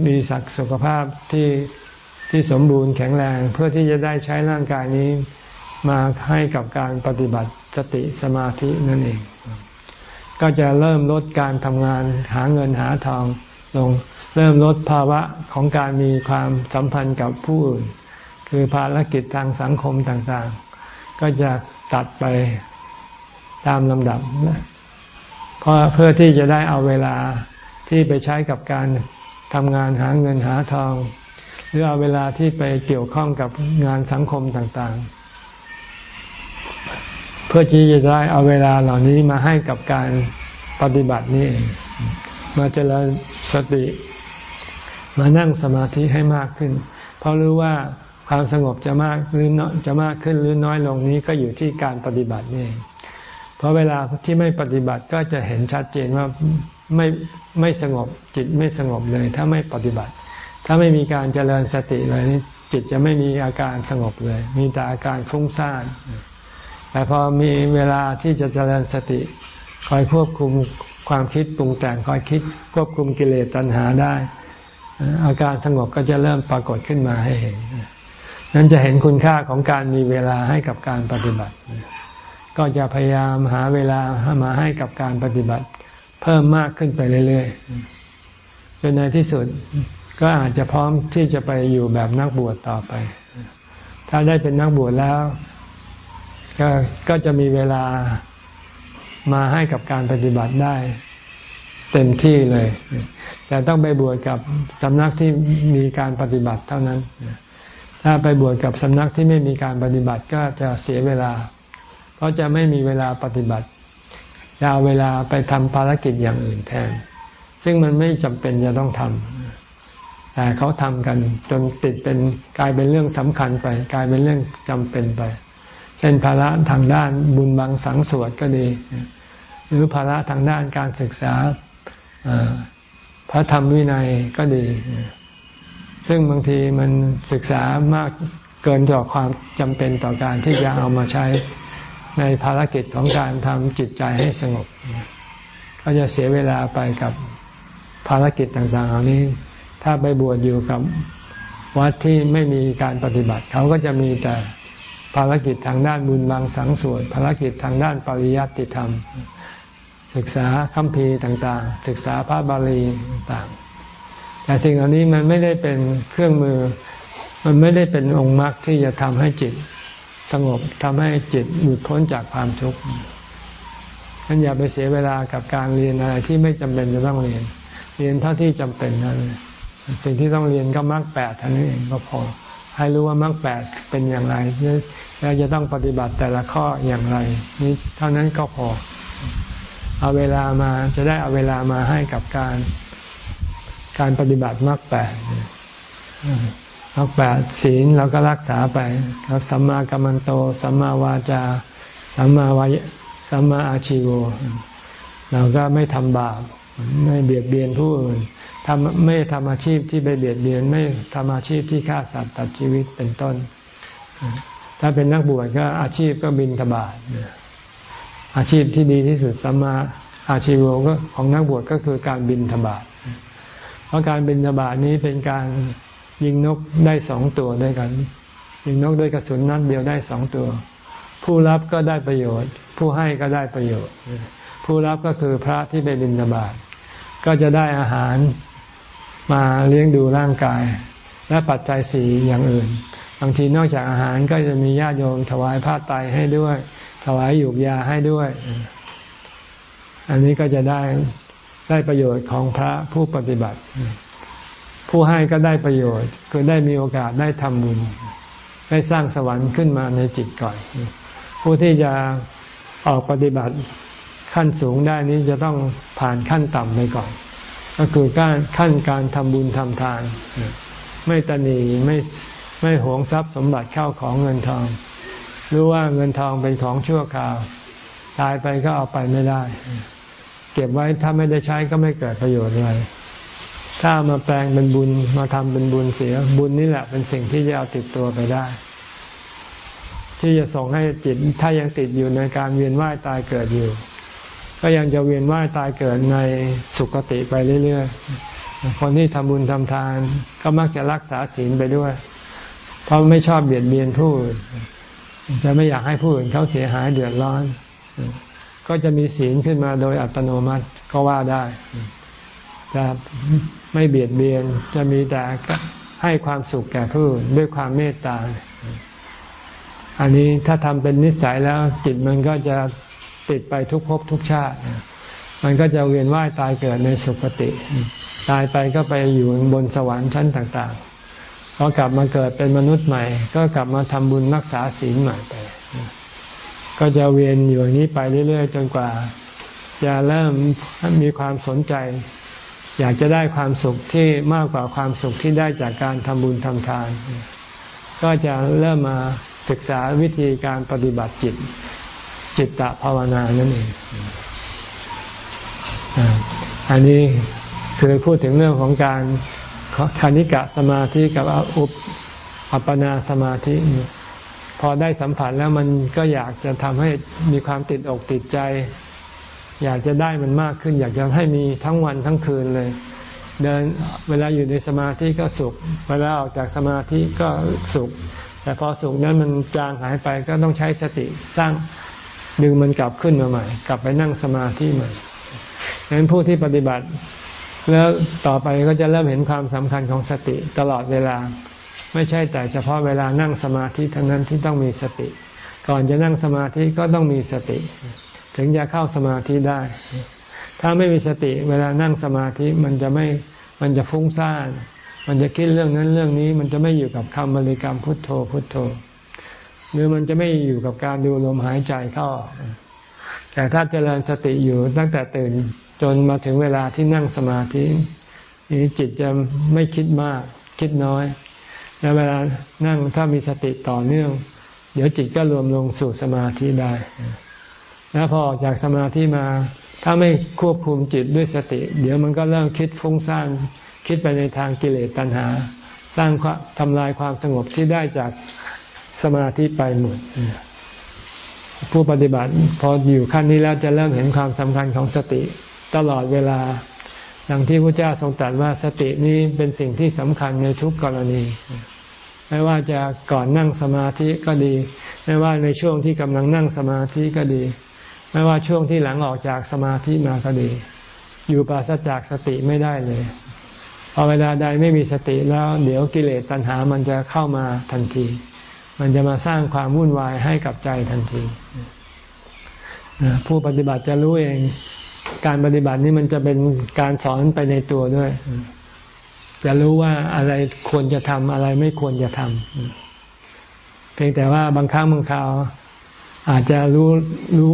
A: มีสักสุขภาพที่ที่สมบูรณ์แข็งแรงเพื่อที่จะได้ใช้ร่างกายนี้มาให้กับการปฏิบัติสติสมาธินั่นเอง ก็จะเริ่มลดการทำงานหาเงินหาทองลงเริ่มลดภาวะของการมีความสัมพันธ์กับผู้อื่น คือภารกิจทางสังคมต่างๆ ก็จะตัดไปตามลำดับนะเพราะเพื่อที่จะได้เอาเวลาที่ไปใช้กับการ ทำงานหาเงินหาทอง หรือเอาเวลาที่ไปเกี่ยวข้องกับงานสังคมต่างๆ เพื่อที่จะได้เอาเวลาเหล่านี้มาให้กับการปฏิบัตินี่เองมาเจริญสติ มานั่งสมาธิให้มากขึ้น เพราะรู้ว่าความสงบจะมากหรือจะมากขึ้นหรือน้อยลงนี้ก็อยู่ที่การปฏิบัตินี่เอง เพราะเวลาที่ไม่ปฏิบัติก็จะเห็นชัดเจนว่าไม่ไม่สงบจิตไม่สงบเลย ถ้าไม่ปฏิบัติ ถ้าไม่มีการเจริญสติเลยจิตจะไม่มีอาการสงบเลย มีแต่อาการฟุ้งซ่านแต่พอมีเวลาที่จะเจริญสติ คอยควบคุมความคิดปรุงแต่งคอยคิดควบคุมกิเลสตัณหาได้ อาการสงบก็จะเริ่มปรากฏขึ้นมาให้เห็นนั้นจะเห็นคุณค่าของการมีเวลาให้กับการปฏิบัติ ก็จะพยายามหาเวลามาให้กับการปฏิบัติ เพิ่มมากขึ้นไปเรื่อยๆจนในที่สุดก็อาจจะพร้อมที่จะไปอยู่แบบนักบวชต่อไป ถ้าได้เป็นนักบวชแล้ว ก็ก็จะมีเวลามาให้กับการปฏิบัติได้เต็มที่เลย แต่ต้องไปบวชกับสำนักที่มีการปฏิบัติเท่านั้น ถ้าไปบวชกับสำนักที่ไม่มีการปฏิบัติก็จะเสียเวลา เพราะจะไม่มีเวลาปฏิบัติจะเอาเวลาไปทำภารกิจอย่างอื่นแทน ซึ่งมันไม่จำเป็นจะต้องทำแต่เขาทำกันจนติดเป็นกลายเป็นเรื่องสำคัญไป กลายเป็นเรื่องจำเป็นไป เช่นภาระทางด้านบุญบางสังสวดก็ดี หรือภาระทางด้านการศึกษาพระธรรมวินัยก็ดี ซึ่งบางทีมันศึกษามากเกินกว่าความจำเป็นต่อการที่จะเอามาใช้ ในภารกิจของการทำจิตใจให้สงบ ก็จะเสียเวลาไปกับภารกิจต่าง ๆ เหล่านี้ ถ้าไปบวชอยู่กับวัดที่ไม่มีการปฏิบัติ เขาก็จะมีแต่ภารกิจทางด้านบุญบางสังส่วนภารกิจทางด้านปริยัติธรรม ศึกษาคัมภีร์ต่างๆ ศึกษาพระบาลีต่างๆ แต่สิ่งเหล่านี้มันไม่ได้เป็นเครื่องมือ มันไม่ได้เป็นองค์มรรคที่จะทำให้จิต สงบทำให้จิตหลุดพ้นจากความทุกข์ฉั้นอย่าไปเสียเวลากับการเรียนอะไรที่ไม่จำเป็นจะต้องเรียน เรียนเท่าที่จำเป็นนั่นสิ่งที่ต้องเรียนก็มรรคแปดท่านี้นเองก็พอ ให้รู้ว่ามรรคแปดเป็นอย่างไรแล้วจะต้องปฏิบัติแต่ละข้ออย่างไร นี้เท่านั้นก็พอ เอาเวลามาจะได้เอาเวลามาให้กับการ การปฏิบัติมรรคแปด รักแปดศีลเราก็รักษาไปสัมมากัมมันโต สัมมาวาจา สัมมาวายสัมมาอาชิโวเราก็ไม่ทำบาป ไม่เบียดเบียนผู้อื่นทำไม่ทำอาชีพที่ไปเบียดเบียน ไม่ทำอาชีพที่ฆ่าสัตว์ตัดชีวิตเป็นต้น ถ้าเป็นนักบวชก็อาชีพก็บินทบาทอาชีพที่ดีที่สุดสัมมาอาชีวก็ของนักบวชก็คือการบินทบาทเพราะการบินทบาทนี้เป็นการ ยิงนกได้สองตัวด้วยกัน ยิงนกด้วยกระสุนนัดเดียวได้สองตัว ผู้รับก็ได้ประโยชน์ ผู้ให้ก็ได้ประโยชน์ ผู้รับก็คือพระที่ไปบิณฑบาตก็จะได้อาหารมาเลี้ยงดูร่างกาย และปัจจัยสีอย่างอื่นบางทีนอกจากอาหารก็จะมีญาติโยมถวายผ้าไตให้ด้วย ถวายหยูกยาให้ด้วย อันนี้ก็จะได้ได้ประโยชน์ของพระผู้ปฏิบัติ ผู้ให้ก็ได้ประโยชน์ คือได้มีโอกาสได้ทำบุญ ได้สร้างสวรรค์ขึ้นมาในจิตก่อน ผู้ที่จะออกปฏิบัติขั้นสูงได้นี้จะต้องผ่านขั้นต่ำไปก่อน ก็คือการขั้นการทำบุญทำทาน ไม่ตนีไม่ไม่หวงทรัพย์สมบัติเข้าของเงินทอง รู้ว่าเงินทองเป็นของชั่วคราว ตายไปก็เอาไปไม่ได้ เก็บไว้ถ้าไม่ได้ใช้ก็ไม่เกิดประโยชน์อะไร ถ้ามาแปลงเป็นบุญมาทำเป็นบุญเสีย บุญนี่แหละเป็นสิ่งที่จะเอาติดตัวไปได้ ที่จะส่งให้จิต ถ้ายังติดอยู่ในการเวียนว่ายตายเกิดอยู่ ก็ยังจะเวียนว่ายตายเกิดในสุคติไปเรื่อยๆคนที่ทำบุญทำทาน ก็มักจะรักษาศีลไปด้วย เพราะไม่ชอบเบียดเบียนผู้อื่นจะไม่อยากให้ผู้อื่นเขาเสียหายเดือดร้อน ก็จะมีศีลขึ้นมาโดยอัตโนมัติก็ว่าได้ จะไม่เบียดเบียน จะมีแต่ให้ความสุขแก่ผู้ด้วยความเมตตา อันนี้ถ้าทำเป็นนิสัยแล้วจิตมันก็จะติดไปทุกภพทุกชาติ มันก็จะเวียนว่ายตายเกิดในสุคติ ตายไปก็ไปอยู่บนสวรรค์ชั้นต่างๆ พอกลับมาเกิดเป็นมนุษย์ใหม่ ก็กลับมาทำบุญรักษาศีลใหม่ไป ก็จะเวียนอยู่อย่างนี้ไปเรื่อยๆ จนกว่า จะเริ่มมีความสนใจ อยากจะได้ความสุขที่มากกว่าความสุขที่ได้จากการทำบุญทำทาน ก็จะเริ่มมาศึกษาวิธีการปฏิบัติจิต จิตตภาวนานั่นเองอันนี้คือพูดถึงเรื่องของการคานิกะสมาธิกับอุปอัปปนาสมาธิ พอได้สัมผัสแล้วมันก็อยากจะทำให้มีความติดอกติดใจ อยากจะได้มันมากขึ้น อยากจะให้มีทั้งวันทั้งคืนเลย เดินเวลาอยู่ในสมาธิก็สุข เวลาออกจากสมาธิก็สุข แต่พอสุขนั้นมันจางหายไปก็ต้องใช้สติสร้างดึงมันกลับขึ้นมาใหม่ กลับไปนั่งสมาธิใหม่ดังนั้นผู้ที่ปฏิบัติ แล้วต่อไปก็จะเริ่มเห็นความสำคัญของสติตลอดเวลา ไม่ใช่แต่เฉพาะเวลานั่งสมาธิเท่านั้นที่ต้องมีสติ ก่อนจะนั่งสมาธิก็ต้องมีสติ ถึงจะเข้าสมาธิได้ ถ้าไม่มีสติเวลานั่งสมาธิมันจะไม่มันจะฟุ้งซ่านมันจะคิดเรื่องนั้นเรื่องนี้ มันจะไม่อยู่กับคำบริกรรมพุทโธพุทโธ หรือมันจะไม่อยู่กับการดูลมหายใจเข้า แต่ถ้าเจริญสติอยู่ตั้งแต่ตื่นจนมาถึงเวลาที่นั่งสมาธินี้จิตจะไม่คิดมาก คิดน้อย และเวลานั่งถ้ามีสติต่อเนื่อง เดี๋ยวจิตก็รวมลงสู่สมาธิได้ แล้วพอออกจากสมาธิมา ถ้าไม่ควบคุมจิตด้วยสติ เดี๋ยวมันก็เริ่มคิดฟุ้งซ่านคิดไปในทางกิเลสตัณหา สร้างทำลายความสงบที่ได้จากสมาธิไปหมดผู้ปฏิบัติพออยู่ขั้นนี้แล้วจะเริ่มเห็นความสำคัญของสติตลอดเวลาดังที่พระเจ้าทรงตรัสว่าสตินี้เป็นสิ่งที่สำคัญในทุกกรณี ไม่ว่าจะก่อนนั่งสมาธิก็ดี ไม่ว่าในช่วงที่กำลังนั่งสมาธิก็ดี ไม่ว่าช่วงที่หลังออกจากสมาธิมาก็ดี อยู่ปราศจากสติไม่ได้เลย พอเวลาใดไม่มีสติแล้ว เดี๋ยวกิเลสตัณหามันจะเข้ามาทันที มันจะมาสร้างความวุ่นวายให้กับใจทันทีผู้ปฏิบัติจะรู้เอง การปฏิบัตินี้มันจะเป็นการสอนไปในตัวด้วย จะรู้ว่าอะไรควรจะทำอะไรไม่ควรจะทำเพียงแต่ว่าบางครั้งบางคราวอาจจะรู้รู้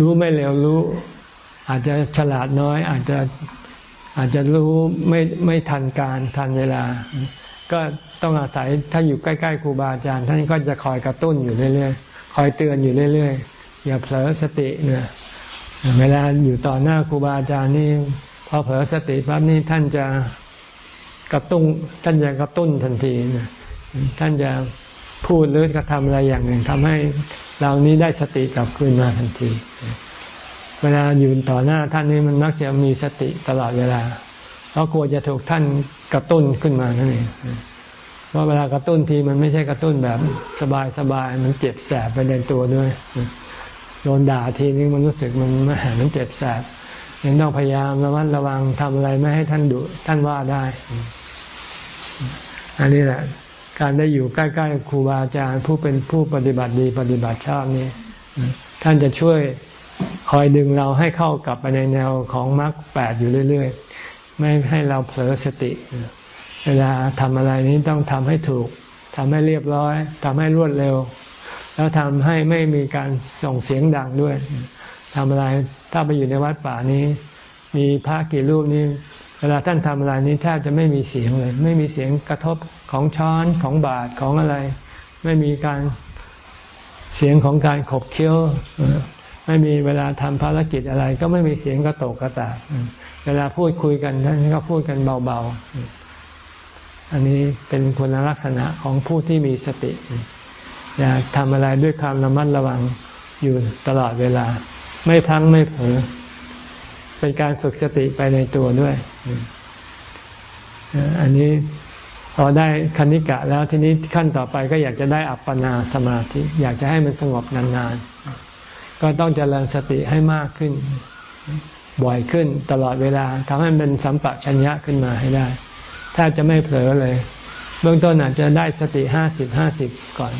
A: รู้ไม่เร็วรู้ อาจจะฉลาดน้อย อาจจะอาจจะรู้ไม่ไม่ทันการทันเวลา ก็ต้องอาศัยถ้าอยู่ใกล้ๆครูบาอาจารย์ท่านก็จะคอยกระตุ้นอยู่เรื่อยๆคอยเตือนอยู่เรื่อยๆอย่าเผลอสติเนี่ยเวลาอยู่ต่อหน้าครูบาอาจารย์นี่พอเผลอสติปั๊บนี่ท่านจะกระตุ้นท่านจะกระตุ้นทันทีนะท่านจะ พูดหรือกระทำอะไรอย่างหนึ่งทำให้เรานี้ได้สติกลับคืนมาทันที เวลาอยู่ต่อหน้าท่านนี่มันมักจะมีสติตลอดเวลา เพราะกลัวจะถูกท่านกระตุ้นขึ้นมานั่นเองเพราะเวลากระตุ้นทีมันไม่ใช่กระตุ้นแบบสบายสบายมันเจ็บแสบไปในตัวด้วยโดนด่าทีนี้มันรู้สึกมันมันเจ็บแสบยังต้องพยายามระมัดระวังทำอะไรไม่ให้ท่านดุท่านว่าได้ อันนี้แหละ การได้อยู่ใกล้ๆครูบาอาจารย์ผู้เป็นผู้ปฏิบัติดีปฏิบัติชอบนี่ท่านจะช่วยคอยดึงเราให้เข้ากลับไปในแนวของมรรคแปดอยู่เรื่อยๆ ไม่ให้เราเผลอสติ เวลาทำอะไรนี้ต้องทำให้ถูกทำให้เรียบร้อยทำให้รวดเร็ว แล้วทำให้ไม่มีการส่งเสียงดังด้วยทำอะไรถ้าไปอยู่ในวัดป่านี้ มีพระกี่รูปนี้ เวลาท่านทำอะไรนี้แทบจะไม่มีเสียงเลย ไม่มีเสียงกระทบของช้อนของบาทของอะไร ไม่มีการเสียงของการขบเคี้ยวไม่มีเวลาทำภารกิจอะไร ก็ไม่มีเสียงกระโตกกระตากเวลาพูดคุยกันท่านก็พูดกันเบาๆ อันนี้เป็นคุณลักษณะของผู้ที่มีสติอย่าทำอะไรด้วยความระมัดระวังอยู่ตลอดเวลา ไม่พังไม่เผลอ เป็นการฝึกสติไปในตัวด้วย อันนี้พอได้คณิกะแล้วทีนี้ขั้นต่อไปก็อยากจะได้อัปปนาสมาธิ อยากจะให้มันสงบนานๆ ก็ต้องเจริญสติให้มากขึ้น บ่อยขึ้นตลอดเวลาทำให้มันสัมปะชัญญะขึ้นมาให้ได้แทบจะไม่เผลอเลย เบื้องต้นอาจจะได้สติห้าสิบห้าสิบก่อน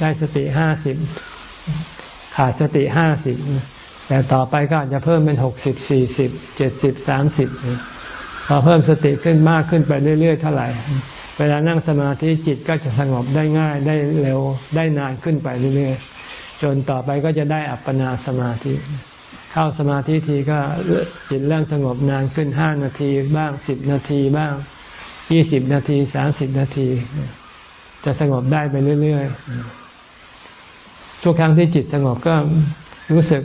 A: ได้สติห้าสิบขาดสติห้าสิบ แต่ต่อไปก็อาจจะเพิ่มเป็นหกสิบสี่สิบเจ็ดสิบสามสิบพอเพิ่มสติขึ้นมากขึ้นไปเรื่อยๆเท่าไหร่ เวลานั่งสมาธิจิตก็จะสงบได้ง่ายได้เร็วได้นานขึ้นไปเรื่อยๆ จนต่อไปก็จะได้อัปปนาสมาธิ เข้าสมาธิทีก็จิตเริ่มสงบนานขึ้นห้านาทีบ้างสิบนาทีบ้างยี่สิบนาทีสามสิบนาที จะสงบได้ไปเรื่อยๆ ทุกครั้งที่จิตสงบก็รู้สึก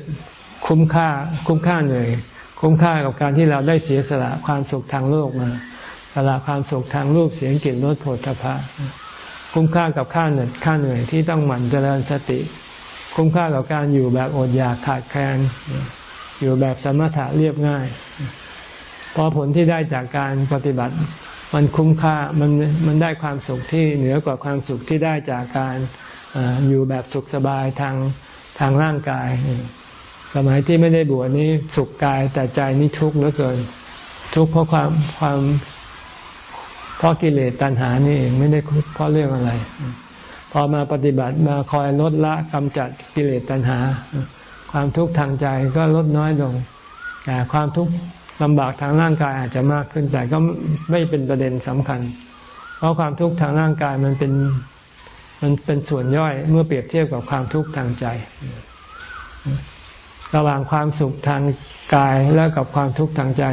A: คุ้มค่า คุ้มค่าเหนื่อยคุ้มค่ากับการที่เราได้เสียสละความสุขทางโลกมาสละความสุขทางรูปเสียงกลิ่นรสโผฏฐะคุ้มค่ากับค่าเหนื่อยค่าเหนื่อยที่ต้องหมั่นเจริญสติ คุ้มค่ากับการอยู่แบบอดอยากขาดแคลนอยู่แบบสมถะเรียบง่ายพอผลที่ได้จากการปฏิบัติ มันคุ้มค่ามันมันได้ความสุขที่เหนือกว่าความสุขที่ได้จากการอยู่แบบสุขสบายทางทางร่างกาย สมัยที่ไม่ได้บวชนี้สุขกายแต่ใจนี่ทุกข์เหลือเกินททุกข์เพราะความความเพราะกิเลสตัณหานี่เองไม่ได้เพราะเรื่องอะไร พอมาปฏิบัติมาคอยลดละกำจัดกิเลสตัณหา ความทุกข์ทางใจก็ลดน้อยลง แต่ความทุกข์ลำบากทางร่างกายอาจจะมากขึ้น แต่ก็ไม่เป็นประเด็นสำคัญ เพราะความทุกข์ทางร่างกายมันเป็นมันเป็นส่วนย่อยเมื่อเปรียบเทียบกับความทุกข์ทางใจ ระหว่างความสุขทางกายแล้วกับความทุกข์ทางใจ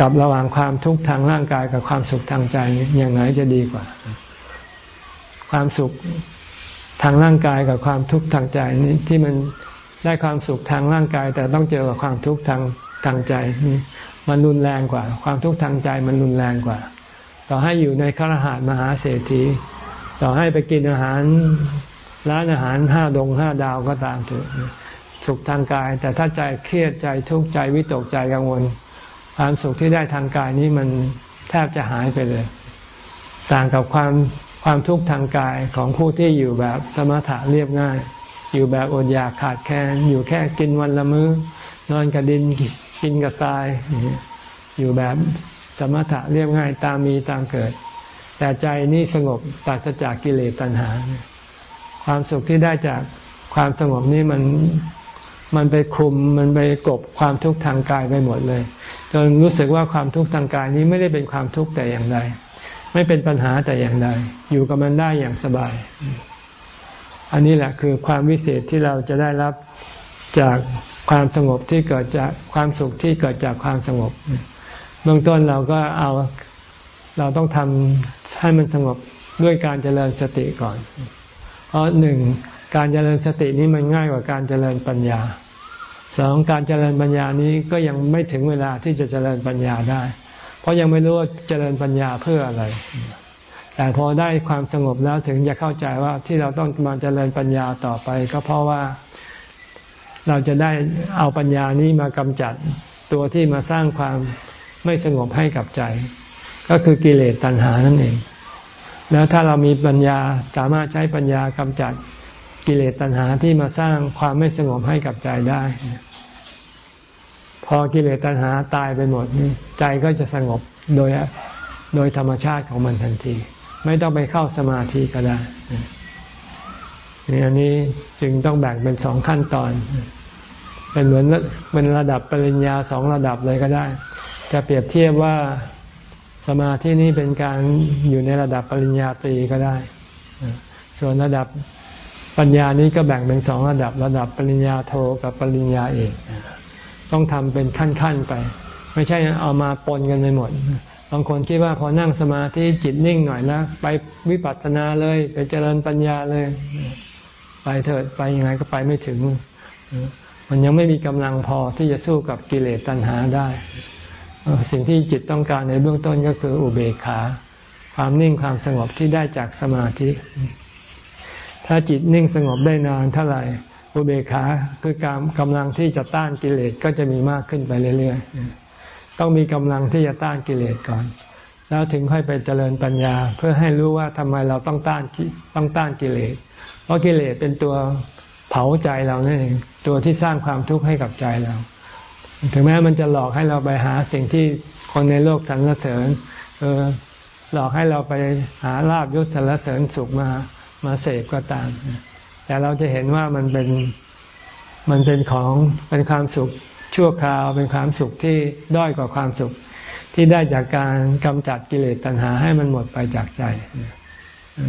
A: กับระหว่างความทุกข์ทางร่างกายกับความสุขทางใจอย่างไหนจะดีกว่า ความสุขทางร่างกายกับความทุกข์ทางใจนี้ที่มันได้ความสุขทางร่างกาย แต่ต้องเจอกับความทุกข์ทางทางใจ มันรุนแรงกว่า ความทุกข์ทางใจมันรุนแรงกว่า ต่อให้อยู่ในครหาสมหาเศรษฐี ต่อให้ไปกินอาหารร้านอาหารห้าดงห้าดาวก็ตามเถอะ สุขทางกาย แต่ถ้าใจเครียดใจทุกข์ใจวิตกใจกังวล ความสุขที่ได้ทางกายนี้มันแทบจะหายไปเลย ต่างกับความความทุกข์ทางกายของผู้ที่อยู่แบบสมถะเรียบง่าย อยู่แบบอดอยากขาดแคลนอยู่แค่กินวันละมือ้อนอนกับดินกินกับทราย อยู่แบบสมถะเรียบง่ายตามมีตามเกิด แต่ใจนี่สงบปราศจากกิเลสตัณหา ความสุขที่ได้จากความสงบนี่มัน มันไปคลุมมันไปกบความทุกข์ทางกายไปหมดเลย จนรู้สึกว่าความทุกข์ทางกายนี้ไม่ได้เป็นความทุกข์แต่อย่างใดไม่เป็นปัญหาแต่อย่างใดอยู่กับมันได้อย่างสบาย อันนี้แหละคือความวิเศษที่เราจะได้รับจากความสงบที่เกิดจากความสุขที่เกิดจากความสงบเบื้องต้นเราก็เอาเราต้องทำให้มันสงบด้วยการเจริญสติก่อน เพราะหนึ่ง การเจริญสตินี้มันง่ายกว่าการเจริญปัญญาสองการเจริญปัญญานี้ก็ยังไม่ถึงเวลาที่จะเจริญปัญญาได้ เพราะยังไม่รู้ว่าเจริญปัญญาเพื่ออะไร แต่พอได้ความสงบแล้วถึงจะเข้าใจว่าที่เราต้องมาเจริญปัญญาต่อไป ก็เพราะว่าเราจะได้เอาปัญญานี้มากำจัดตัวที่มาสร้างความไม่สงบให้กับใจ ก็คือกิเลสตัณหานั่นเอง แล้วถ้าเรามีปัญญาสามารถใช้ปัญญากำจัด กิเลสตัณหาที่มาสร้างความไม่สงบให้กับใจได้ พอกิเลสตัณหาตายไปหมดใจก็จะสงบโดยโดยธรรมชาติของมันทันที ไม่ต้องไปเข้าสมาธิก็ได้นี่อันนี้จึงต้องแบ่งเป็นสองขั้นตอน เป็นเหมือนเป็นระดับปริญญาสองระดับเลยก็ได้ จะเปรียบเทียบว่าสมาธินี้เป็นการอยู่ในระดับปริญญาตรีก็ได้ ส่วนระดับ ปัญญานี้ก็แบ่งเป็นสองระดับระดับปริญญาโทกับปริญญาเอกต้องทำเป็นขั้นๆไป ไม่ใช่เอามาปนกันไปหมดบางคนคิดว่าพอนั่งสมาธิจิตนิ่งหน่อยแล้วไปวิปัสสนาเลย ไปเจริญปัญญาเลย ไปเถิดไปยังไงก็ไปไม่ถึง มันยังไม่มีกำลังพอที่จะสู้กับกิเลสตัณหาได้ สิ่งที่จิตต้องการในเบื้องต้นก็คืออุเบกขา ความนิ่งความสงบที่ได้จากสมาธิ ถ้าจิตนิ่งสงบได้นานเท่าไหร่อุเบกขาคือการกำลังที่จะต้านกิเลสก็จะมีมากขึ้นไปเรื่อยๆต้องมีกำลังที่จะต้านกิเลสก่อน แล้วถึงค่อยไปเจริญปัญญา เพื่อให้รู้ว่าทำไมเราต้องต้านต้องต้านกิเลส เพราะกิเลสเป็นตัวเผาใจเรานั่นเองตัวที่สร้างความทุกข์ให้กับใจเรา ถึงแม้มันจะหลอกให้เราไปหาสิ่งที่คนในโลกสรรเสริญเออหลอกให้เราไปหาลาบยศสรรเสริญสุขมา มาเสพก็ตาม แต่เราจะเห็นว่ามันเป็นมันเป็นของเป็นความสุขชั่วคราว เป็นความสุขที่ด้อยกว่าความสุขที่ได้จากการกำจัดกิเลสตัณหาให้มันหมดไปจากใจ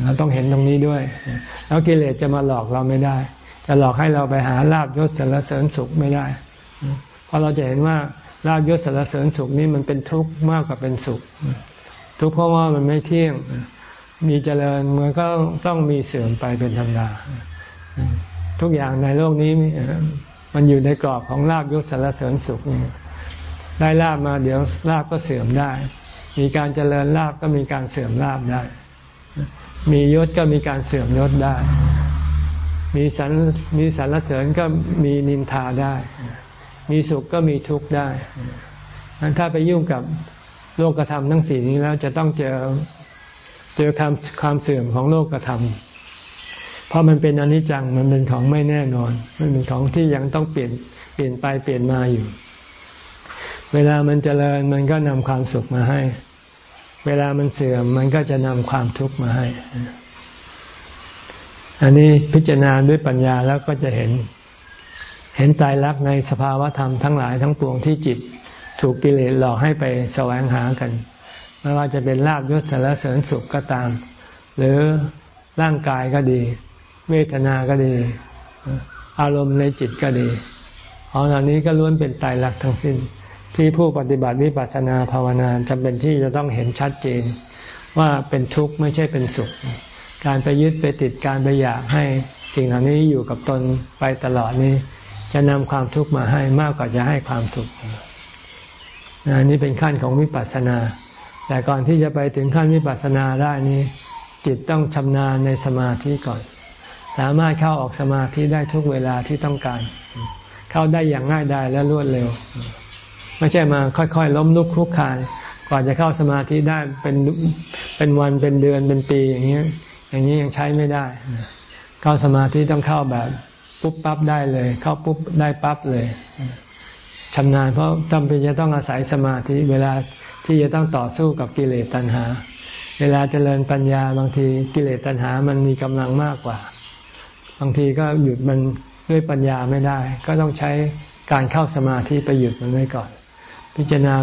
A: เราต้องเห็นตรงนี้ด้วย แล้วกิเลสจะมาหลอกเราไม่ได้ จะหลอกให้เราไปหาลาบยศสรรเสริญสุขไม่ได้ เพราะเราจะเห็นว่าลาบยศสารเสริญสุขนี้มันเป็นทุกข์มากกว่าเป็นสุข ทุกข์เพราะว่ามันไม่เที่ยง มีเจริญมันก็ต้องมีเสื่อมไปเป็นธรรมดา ทุกอย่างในโลกนี้มันอยู่ในกรอบของลาบยศสารเสริญสุข ได้ลาบมาเดี๋ยวลาบก็เสื่อมได้ มีการเจริญลาบก็มีการเสื่อมลาบได้ มียศก็มีการเสื่อมยศได้ มีสรรมีสรรเสริญก็มีนินทาได้ มีสุขก็มีทุกข์ได้ถ้าไปยุ่งกับโลกธรรมทั้งสี่นี้แล้วจะต้องเจอ เจอความความเสื่อมของโลกธรรมเพราะมันเป็นอนิจจังมันเป็นของไม่แน่นอน มันเป็นของที่ยังต้องเปลี่ยนเปลี่ยนไปเปลี่ยนมาอยู่ เวลามันเจริญมันก็นำความสุขมาให้ เวลามันเสื่อมมันก็จะนำความทุกข์มาให้ อันนี้พิจารณาด้วยปัญญาแล้วก็จะเห็น เห็นตายรักในสภาวะธรรมทั้งหลายทั้งปวงที่จิต ถูกกิเลสหลอกให้ไปแสวงหากัน ไม่ว่าจะเป็นลาบยศสารเสริญสุขก็ตาม หรือร่างกายก็ดี เวทนาก็ดี อารมณ์ในจิตก็ดีของเหล่านี้ก็ล้วนเป็นตายรักทั้งสิ้น ที่ผู้ปฏิบัติวิปัสสนาภาวนาจำเป็นที่จะต้องเห็นชัดเจน ว่าเป็นทุกข์ไม่ใช่เป็นสุข การไปยึดไปติดการไปอยากให้สิ่งเหล่านี้อยู่กับตนไปตลอดนี้ จะนำความทุกข์มาให้มากกว่าจะให้ความสุขอันนี้เป็นขั้นของวิปัสสนา แต่ก่อนที่จะไปถึงขั้นวิปัสสนาได้นี้ จิตต้องชำนาญในสมาธิก่อน สามารถเข้าออกสมาธิได้ทุกเวลาที่ต้องการ เข้าได้อย่างง่ายดายและรวดเร็ว ไม่ใช่มาค่อยๆ ล้มลุกคลุกคานกว่าจะเข้าสมาธิได้เป็นเป็นวันเป็นเดือนเป็นปีอย่างนี้อย่างนี้ยังใช้ไม่ได้ เข้าสมาธิต้องเข้าแบบปุ๊บปั๊บได้เลย เข้าปุ๊บได้ปั๊บเลยชำนาญเพราะจำเป็นจะต้องอาศัยสมาธิ เวลา ที่จะต้องต่อสู้กับกิเลสตัณหา เวลาเจริญปัญญาบางทีกิเลสตัณหามันมีกำลังมากกว่า บางทีก็หยุดมันด้วยปัญญาไม่ได้ ก็ต้องใช้การเข้าสมาธิไปหยุดมันไว้ก่อน พิจารณา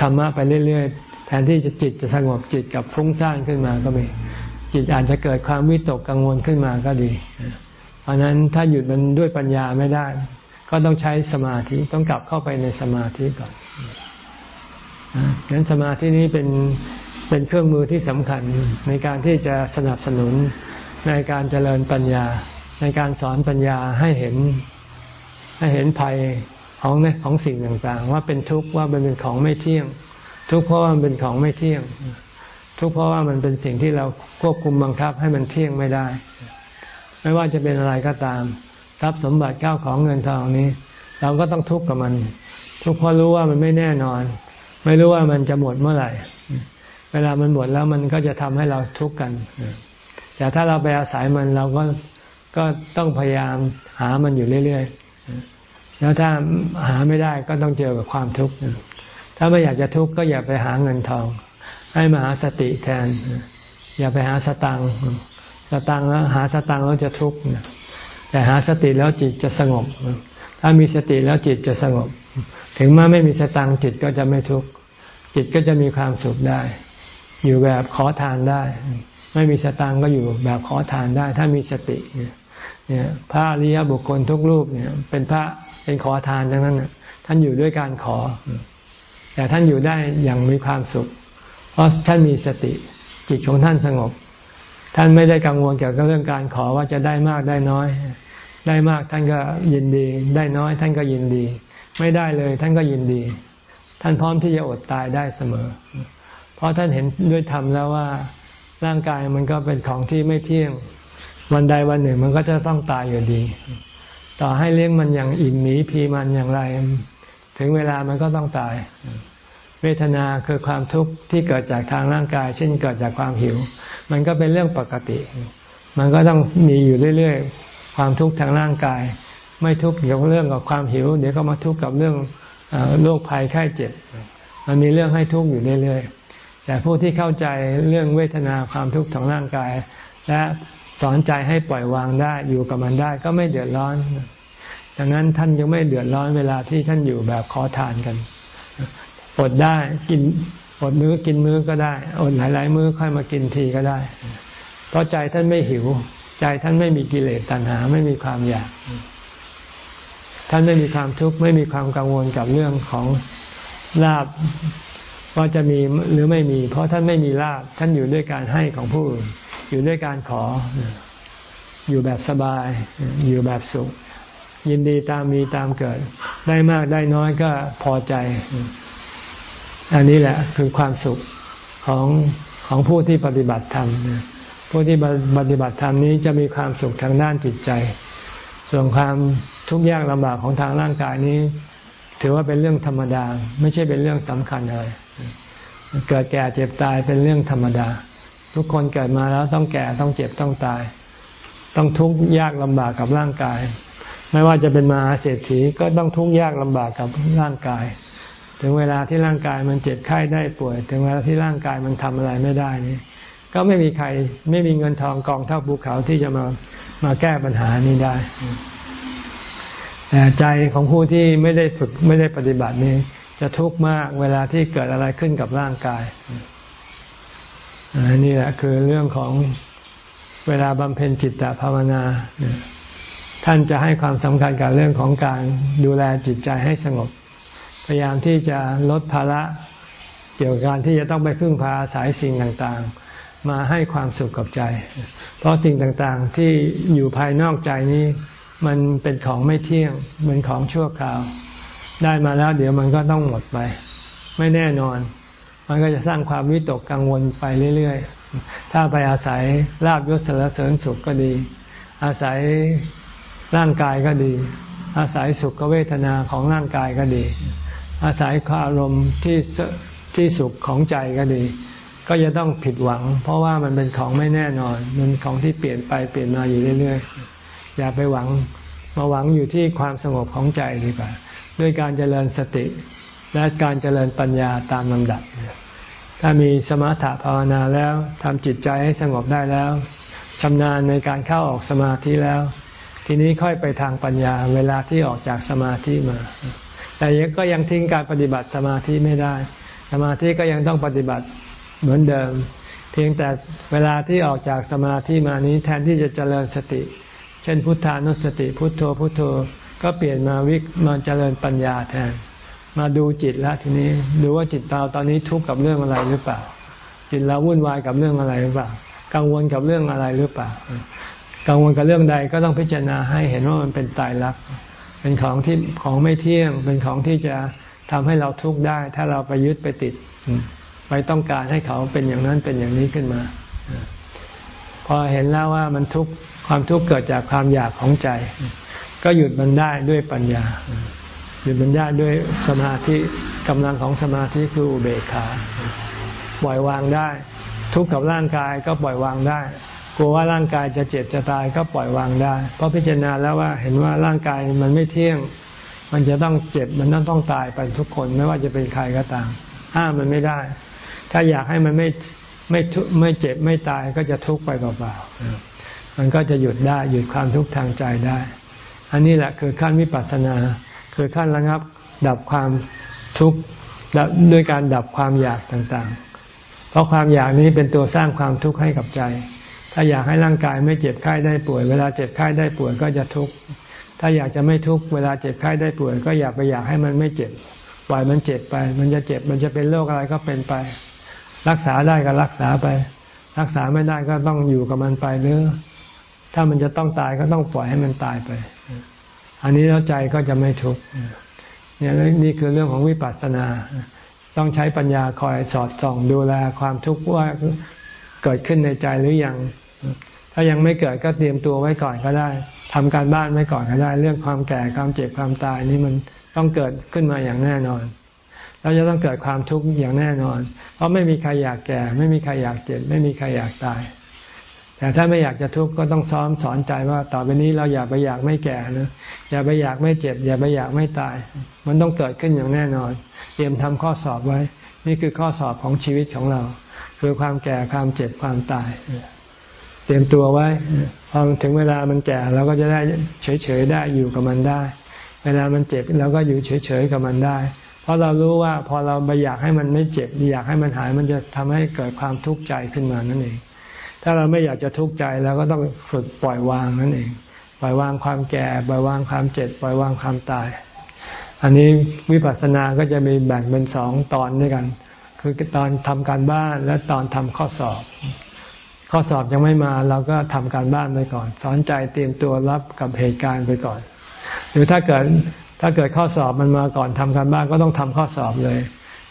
A: ธรรมะไปเรื่อยๆ แทนที่จะจิตจะสงบจิตกับฟุ้งซ่านขึ้นมาก็มี จิตอาจจะเกิดความวิตกกังวลขึ้นมาก็ดีเพราะนั้นถ้าหยุดมันด้วยปัญญาไม่ได้ ก็ต้องใช้สมาธิต้องกลับเข้าไปในสมาธิก่อน งั้นสมาธินี้เป็นเป็นเครื่องมือที่สำคัญในการที่จะสนับสนุนในการเจริญปัญญา ในการสอนปัญญาให้เห็นให้เห็นภัยของของสิ่งต่างๆ ว่าเป็นทุกข์ว่ามันเป็นของไม่เที่ยง ทุกข์เพราะว่ามันเป็นของไม่เที่ยง ทุกข์เพราะว่ามันเป็นสิ่งที่เราควบคุมบังคับให้มันเที่ยงไม่ได้ ไม่ว่าจะเป็นอะไรก็ตาม ทรัพย์สมบัติข้าวของเงินทองนี้ เราก็ต้องทุกข์กับมัน ทุกข์เพราะรู้ว่ามันไม่แน่นอน ไม่รู้ว่ามันจะหมดเมื่อไหร่ เวลามันหมดแล้วมันก็จะทำให้เราทุกข์กันแต่ถ้าเราไปอาศัยมันเราก็ก็ต้องพยายามหามันอยู่เรื่อยๆ แล้วถ้าหาไม่ได้ก็ต้องเจอกับความทุกข์ ถ้าไม่อยากจะทุกข์ก็อย่าไปหาเงินทอง ให้มาหาสติแทน อย่าไปหาสตังสตังแล้วหาสตังแล้วจะทุกข์แต่หาสติแล้วจิตจะสงบ ถ้ามีสติแล้วจิตจะสงบ ถึงแม้ไม่มีสตังจิตก็จะไม่ทุกข์จิตก็จะมีความสุขได้ อยู่แบบขอทานได้ ไม่มีสตังก็อยู่แบบขอทานได้ ถ้ามีสติเนี่ยพระอริยบุคคลทุกรูปเนี่ย เป็นพระเป็นขอทานทั้งนั้นท่านอยู่ด้วยการขอ แต่ท่านอยู่ได้อย่างมีความสุข เพราะท่านมีสติ จิตของท่านสงบ ท่านไม่ได้กังวลเกี่ยวกับเรื่องการขอว่าจะได้มากได้น้อย ได้มากท่านก็ยินดี ได้น้อย ท่านก็ยินดี ไม่ได้เลย ท่านก็ยินดี ท่านพร้อมที่จะอดตายได้เสมอ เพราะท่านเห็นด้วยธรรมแล้วว่าร่างกายมันก็เป็นของที่ไม่เที่ยง วันใดวันหนึ่งมันก็จะต้องตายอยู่ดี ต่อให้เลี้ยงมันอย่างอิ่มหมีพีมันอย่างไร ถึงเวลามันก็ต้องตาย เวทนาคือความทุกข์ที่เกิดจากทางร่างกาย เช่นเกิดจากความหิว มันก็เป็นเรื่องปกติ มันก็ต้องมีอยู่เรื่อยๆ ความทุกข์ทางร่างกาย ไม่ทุกข์เกี่ยวกับเรื่องกับความหิว เดี๋ยวก็มาทุกข์กับเรื่องโรคภัยไข้เจ็บ มันมีเรื่องให้ทุกข์อยู่เรื่อยๆแต่ผู้ที่เข้าใจเรื่องเวทนาความทุกข์ของร่างกาย และสอนใจให้ปล่อยวางได้อยู่กับมันได้ก็ไม่เดือดร้อนดังนั้นท่านยังไม่เดือดร้อนเวลาที่ท่านอยู่แบบขอทานกันอดได้กินอดมื้อกินมื้อก็ได้อดหลาย ๆ มื้อค่อยมากินทีก็ได้ เพราะใจท่านไม่หิว ใจท่านไม่มีกิเลสตัณหาไม่มีความอยาก ท่านไม่มีความทุกข์ไม่มีความกังวลกับเรื่องของลาบว่าจะมีหรือไม่มี เพราะท่านไม่มีลาบท่านอยู่ด้วยการให้ของผู้อื่นอยู่ด้วยการขอ อยู่แบบสบาย อยู่แบบสุข ยินดีตามมีตามเกิด ได้มากได้น้อยก็พอใจ อันนี้แหละคือความสุขของของผู้ที่ปฏิบัติธรรมผู้ที่ปฏิบัติธรรมนี้จะมีความสุขทางด้านจิตใจ ส่วนความทุกข์ยากลำบากของทางร่างกายนี้ ถือว่าเป็นเรื่องธรรมดา ไม่ใช่เป็นเรื่องสำคัญเลยเกิดแก่เจ็บตายเป็นเรื่องธรรมดา ทุกคนเกิดมาแล้วต้องแก่ต้องเจ็บต้องตาย ต้องทุกข์ยากลำบากกับร่างกาย ไม่ว่าจะเป็นมาเศรษฐีก็ต้องทุกข์ยากลำบากกับร่างกาย ถึงเวลาที่ร่างกายมันเจ็บไข้ได้ป่วย ถึงเวลาที่ร่างกายมันทำอะไรไม่ได้นี่ก็ไม่มีใครไม่มีเงินทองกองเท่าภูเขาที่จะมา มาแก้ปัญหานี้ได้แต่ใจของผู้ที่ไม่ได้ฝึกไม่ได้ปฏิบัตินี้ จะทุกข์มากเวลาที่เกิดอะไรขึ้นกับร่างกายอันนี้แหละคือเรื่องของเวลาบำเพ็ญจิตตภาวนา ท่านจะให้ความสำคัญกับเรื่องของการดูแลจิตใจให้สงบ พยายามที่จะลดภาระ เกี่ยวกับการที่จะต้องไปพึ่งพาอายสิ่งต่างๆ มาให้ความสุขกับใจ เพราะสิ่งต่างๆที่อยู่ภายนอกใจนี้ มันเป็นของไม่เที่ยงเป็นของชั่วคราว ได้มาแล้วเดี๋ยวมันก็ต้องหมดไป ไม่แน่นอน มันก็จะสร้างความวิตกกังวลไปเรื่อยๆ ถ้าไปอาศัยลาบยศเสริญสุขก็ดี อาศัยร่างกายก็ดี อาศัยสุขเวทนาของร่างกายก็ดี อาศัยอารมณ์ที่ที่สุขของใจก็ดี ก็จะต้องผิดหวัง เพราะว่ามันเป็นของไม่แน่นอน มันของที่เปลี่ยนไปเปลี่ยนมาอยู่เรื่อยๆ อย่าไปหวัง มาหวังอยู่ที่ความสงบของใจดีกว่า ด้วยการเจริญสติ และการเจริญปัญญาตามลำดับ ถ้ามีสมถะภาวนาแล้วทำจิตใจให้สงบได้แล้วชำนาญในการเข้าออกสมาธิแล้ว ทีนี้ค่อยไปทางปัญญาเวลาที่ออกจากสมาธิมา แต่ก็ยังทิ้งการปฏิบัติสมาธิไม่ได้ สมาธิก็ยังต้องปฏิบัติ เหมือนเดิม เพียงแต่เวลาที่ออกจากสมาธิมานี้แทนที่จะเจริญสติ เช่นพุทธานุสติพุทโธพุทโธก็เปลี่ยนมาวิมาเจริญปัญญาแทน มาดูจิตแล้วทีนี้ดูว่าจิตเราตอนนี้ทุกข์กับเรื่องอะไรหรือเปล่า จิตเราวุ่นวายกับเรื่องอะไรหรือเปล่า กังวลกับเรื่องอะไรหรือเปล่า กังวลกับเรื่องใดก็ต้องพิจารณาให้เห็นว่ามันเป็นตายรักเป็นของที่ของไม่เที่ยง เป็นของที่จะทำให้เราทุกข์ได้ ถ้าเราไปยึดไปติด ไปต้องการให้เขาเป็นอย่างนั้นเป็นอย่างนี้ขึ้นมา พอเห็นแล้วว่ามันทุกข์ความทุกข์เกิดจากความอยากของใจ ก็หยุดมันได้ด้วยปัญญา หยุดมันได้ด้วยสมาธิกำลังของสมาธิคืออุเบกขาปล่อยวางได้ ทุกข์กับร่างกายก็ปล่อยวางได้กลัวว่าร่างกายจะเจ็บจะตายก็ปล่อยวางได้ เพราะพิจารณาแล้วว่าเห็นว่าร่างกายมันไม่เที่ยง มันจะต้องเจ็บมันต้องต้องตายไปทุกคนไม่ว่าจะเป็นใครก็ตาม ห้ามมันไม่ได้ ถ้าอยากให้มันไม่ไม่ไม่เจ็บไม่ตายก็จะทุกข์ไปเปล่าๆมันก็จะหยุดได้หยุดความทุกข์ทางใจได้ อันนี้แหละคือขั้นวิปัสสนา คือขั้นระงับดับความทุกข์ด้วยการดับความอยากต่างๆ เพราะความอยากนี้เป็นตัวสร้างความทุกข์ให้กับใจ ถ้าอยากให้ร่างกายไม่เจ็บไข้ได้ป่วย เวลาเจ็บไข้ได้ป่วยก็จะทุกข์ ถ้าอยากจะไม่ทุกข์เวลาเจ็บไข้ได้ป่วย ก็อยากไปอยากให้มันไม่เจ็บ ปล่อยมันเจ็บไป มันจะเจ็บมันจะเป็นโรคอะไรก็เป็นไป รักษาได้ก็รักษาไป รักษาไม่ได้ก็ต้องอยู่กับมันไปหรือถ้ามันจะต้องตายก็ต้องปล่อยให้มันตายไป อันนี้แล้วใจก็จะไม่ทุกข์เนี่ยนี่คือเรื่องของวิปัสสนา ต้องใช้ปัญญาคอยสอดส่องดูแลความทุกข์ว่าเกิดขึ้นในใจหรือยัง ถ้ายังไม่เกิดก็เตรียมตัวไว้ก่อนก็ได้ทำการบ้านไว้ก่อนก็ได้ เรื่องความแก่ความเจ็บความตายนี่มันต้องเกิดขึ้นมาอย่างแน่นอนแล้วจะต้องเกิดความทุกข์อย่างแน่นอน เพราะไม่มีใครอยากแก่ ไม่มีใครอยากเจ็บไม่มีใครอยากตาย แต่ถ้าไม่อยากจะทุกข์ก็ต้องซ้อมสอนใจว่า ต่อไปนี้เราอย่าไปอยากไม่แก่นะอย่าไปอยากไม่เจ็บ อย่าไปอยากไม่ตาย มันต้องเกิดขึ้นอย่างแน่นอน เตรียมทำข้อสอบไว้ นี่คือข้อสอบของชีวิตของเรา คือความแก่ความเจ็บความตาย ตรียมตัวไว้พอถึงเวลามันแก่เราก็จะได้เฉยๆได้อยู่กับมันได้ เวลามันเจ็บเราก็อยู่เฉยๆกับมันได้ เพราะเรารู้ว่าพอเราไปอยากให้มันไม่เจ็บอยากให้มันหายมันจะทำให้เกิดความทุกข์ใจขึ้นมานั่นเอง ถ้าเราไม่อยากจะทุกข์ใจเราก็ต้องฝึกปล่อยวางนั่นเอง ปล่อยวางความแก่ ปล่อยวางความเจ็บ ปล่อยวางความตาย อันนี้วิปัสสนาก็จะมีแบ่งเป็นสองตอนด้วยกัน คือตอนทำการบ้านและตอนทำข้อสอบ ข้อสอบยังไม่มาเราก็ทำการบ้านไปก่อน สอนใจเตรียมตัวรับกับเหตุการณ์ไปก่อน หรือถ้าเกิดถ้าเกิดข้อสอบมันมาก่อนทำการบ้านก็ต้องทำข้อสอบเลย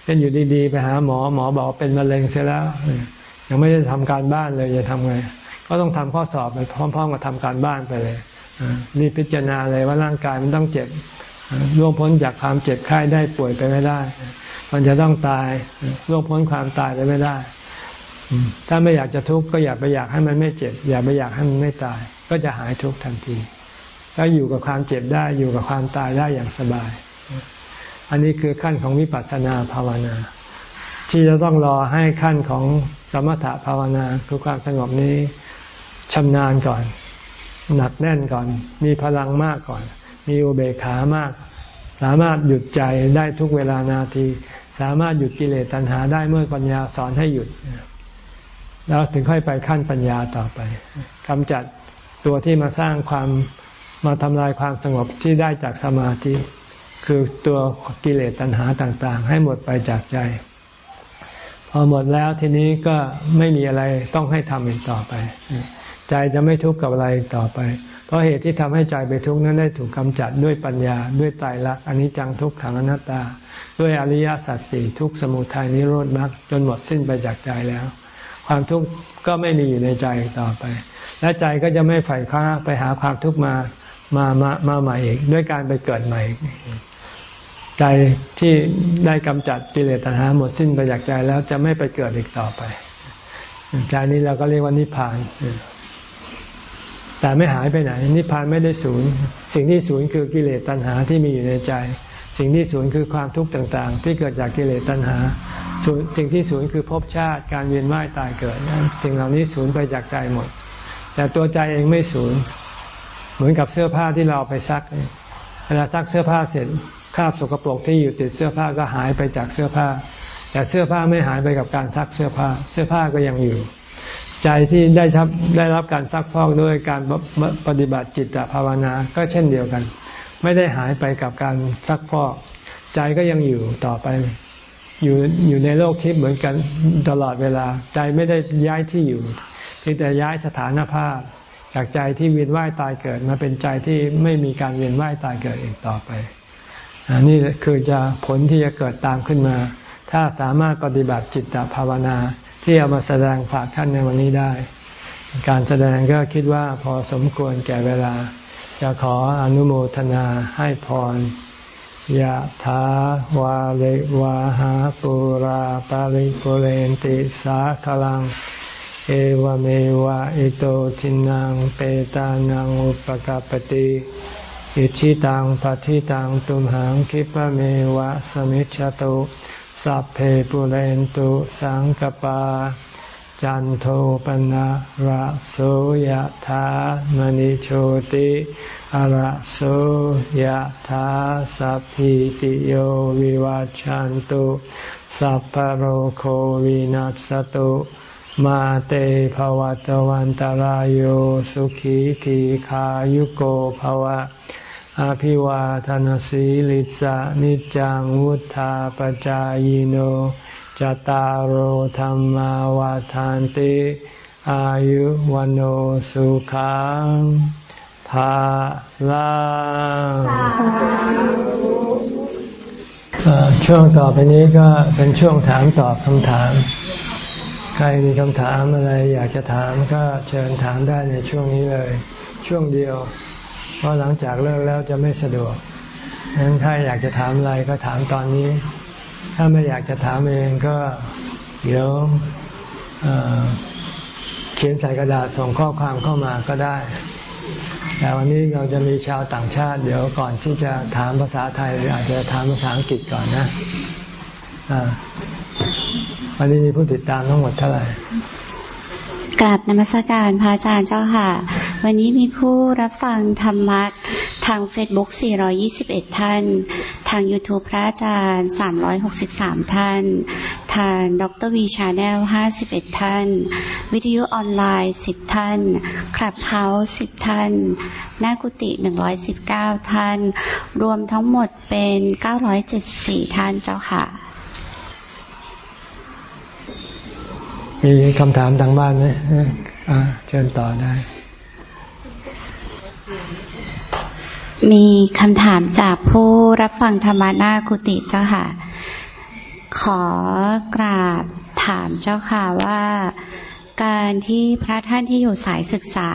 A: เช่นอยู่ดีๆ ไปหาหมอหมอบอกเป็นมะเร็งเสียแล้ว ยังไม่ได้ทำการบ้านเลยจะทำไง ก็ต้องทำข้อสอบไปพร้อม ๆ กับทำการบ้านไปเลยนี่พิจารณาเลยว่าร่างกายมันต้องเจ็บร่วงพ้นจากความเจ็บไข้ได้ป่วยไปไม่ได้ มันจะต้องตายล่วงพ้นความตายไปไม่ได้ ถ้าไม่อยากจะทุกข์ก็อย่าไปอยากให้มันไม่เจ็บ อย่าไปอยากให้มันไม่ตาย ก็จะหายทุกข์ทันทีถ้าอยู่กับความเจ็บได้อยู่กับความตายได้อย่างสบาย อันนี้คือขั้นของวิปัสสนาภาวนา ที่จะต้องรอให้ขั้นของสมถะภาวนาคือความสงบนี้ชำนาญก่อน หนักแน่นก่อน มีพลังมากก่อน มีอุเบกขามาก สามารถหยุดใจได้ทุกเวลานาที สามารถหยุดกิเลสตัณหาได้เมื่อปัญญาสอนให้หยุด แล้วถึงค่อยไปขั้นปัญญาต่อไปกำจัดตัวที่มาสร้างความมาทำลายความสงบที่ได้จากสมาธิ คือตัวกิเลสตัณหาต่างๆ ให้หมดไปจากใจ พอหมดแล้วทีนี้ก็ไม่มีอะไรต้องให้ทำอีกต่อไป ใจจะไม่ทุกข์กับอะไรต่อไป เพราะเหตุที่ทำให้ใจไปทุกข์นั้นได้ถูกกำจัดด้วยปัญญาด้วยไตรลักษณ์อนิจจังทุกขังอนัตตา ด้วยอริยสัจสี่ทุกสมุทัยนิโรธมรรคจนหมดสิ้นไปจากใจแล้ว ความทุกข์ก็ไม่มีอยู่ในใจต่อไป และใจก็จะไม่ไฝ่ค้าไปหาความทุกข์มามามามาใหม่อีกด้วยการไปเกิดใหม่ใจที่ได้กำจัดกิเลสตัณหาหมดสิ้นไปจากใจแล้วจะไม่ไปเกิดอีกต่อไป ใจนี้เราก็เรียกว่านิพพาน แต่ไม่หายไปไหน นิพพานไม่ได้ศูนย์ สิ่งที่ศูนย์คือกิเลสตัณหาที่มีอยู่ในใจ สิ่งที่ศูนย์คือความทุกข์ต่างๆ ที่เกิดจากกิเลสตัณหาสิ่งที่ศูนย์คือภพชาติการเวียนว่ายตายเกิด สิ่งเหล่านี้ศูนย์ไปจากใจหมด แต่ตัวใจเองไม่ศูนย์เหมือนกับเสื้อผ้าที่เราไปซักเวลาซักเสื้อผ้าเสร็จคราบสกปรกที่อยู่ติดเสื้อผ้าก็หายไปจากเสื้อผ้า แต่เสื้อผ้าไม่หายไปกับการซักเสื้อผ้า เสื้อผ้าก็ยังอยู่ ใจที่ได้รับได้รับการซักพอกด้วยการปฏิบัติจิตภาวนาก็เช่นเดียวกัน ไม่ได้หายไปกับการซักพอกใจก็ยังอยู่ต่อไป อยู่อยู่ในโลกทิพย์เหมือนกันตลอดเวลา ใจไม่ได้ย้ายที่อยู่เพียงแต่ย้ายสถานภาพ จากใจที่เวียนว่ายตายเกิดมาเป็นใจที่ไม่มีการเวียนว่ายตายเกิดอีกต่อไปอันนี้คือจะผลที่จะเกิดตามขึ้นมา ถ้าสามารถปฏิบัติจิตตภาวนาที่เอามาแสดงฝากท่านในวันนี้ได้ การแสดงก็คิดว่าพอสมควรแก่เวลา จะขออนุโมทนาให้พรยะถาวาเลวาหาปุราปาริปุเรนติสาคลัง เอวเมวะอิโตทินังเปตานังอุปกาปติอิชิตังปฏิตังตุมหังคิปะเมวะสมิจฉตุสัพเพปุเรนตุสังกปา จันโทปนะระโสยธามณิโชติอะระโสยธาสัพพิติโยวิวัจจันตุสัพพโรโควินัสตุมาเตภวัตวันตารโยสุขีทีขายุโกภวะ อภิวาทนสีลิสะนิจังวุธาปจายโน จตารโหธรรมวาทานติ อายุวันโอสุขังภาลังช่วงต่อไปนี้ก็เป็นช่วงถามตอบคำถาม ใครมีคำถามอะไรอยากจะถามก็เชิญถามได้ในช่วงนี้เลย ช่วงเดียว เพราะหลังจากเลิกแล้วจะไม่สะดวกงั้นถ้าอยากจะถามอะไรก็ถามตอนนี้ ถ้าไม่อยากจะถามเองก็เดี๋ยวเขียนใส่กระดาษส่งข้อความเข้ามาก็ได้ แต่วันนี้เราจะมีชาวต่างชาติ เดี๋ยวก่อนที่จะถามภาษาไทยอาจจะถามภาษาอังกฤษก่อนนะวันนี้มีผู้ติดตามทั้งหมดเท่าไหร่
B: กราบนมัสการพระอาจารย์เจ้าค่ะ วันนี้มีผู้รับฟังธรรมะทาง Facebook 421 ท่าน ทาง YouTube พระอาจารย์ 363 ท่าน ทางดรวีชาแนล51 ท่าน วิทยุออนไลน์ 10 ท่านคลับเฮาส์10 ท่าน หน้ากุฏิ 119 ท่าน รวมทั้งหมดเป็น 974 ท่านเจ้าค่ะ
A: มีคำถามทางบ้านไหมเชิญต่อได้
B: มีคำถามจากผู้รับฟังธรรมนากุติเจ้าค่ะ ขอกราบถามเจ้าค่ะว่าการที่พระท่านที่อยู่สายศึกษา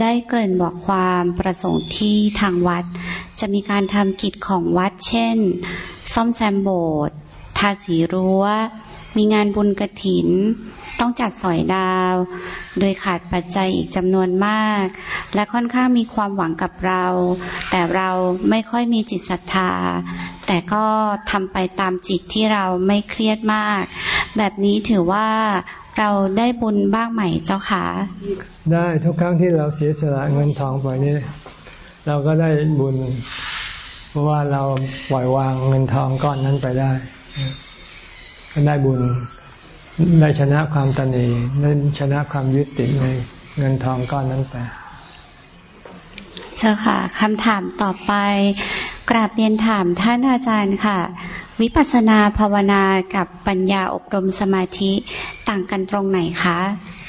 B: ได้เกริ่นบอกความประสงค์ที่ทางวัด จะมีการทำกิจของวัด เช่น ซ่อมแซมโบสถ์ทาสีรั้ว มีงานบุญกระถิน ต้องจัดสอยดาว โดยขาดปัจจัยอีกจำนวนมาก และค่อนข้างมีความหวังกับเรา แต่เราไม่ค่อยมีจิตศรัทธา แต่ก็ทำไปตามจิตที่เราไม่เครียดมาก แบบนี้ถือว่าเราได้บุญบ้างไหมเจ้าคะ
A: ได้ทุกครั้งที่เราเสียสละเงินทองไปนี่เราก็ได้บุญ เพราะว่าเราปล่อยวางเงินทองก้อนนั้นไปได้ ก็ได้บุญได้ชนะความตนีได้ชนะความยึดติดในเงินทองก้อนนั้นไป
B: เจ้าค่ะคำถามต่อไป กราบเรียนถามท่านอาจารย์ค่ะ วิปัสสนาภาวนากับปัญญาอบรมสมาธิต่างกันตรงไหนคะ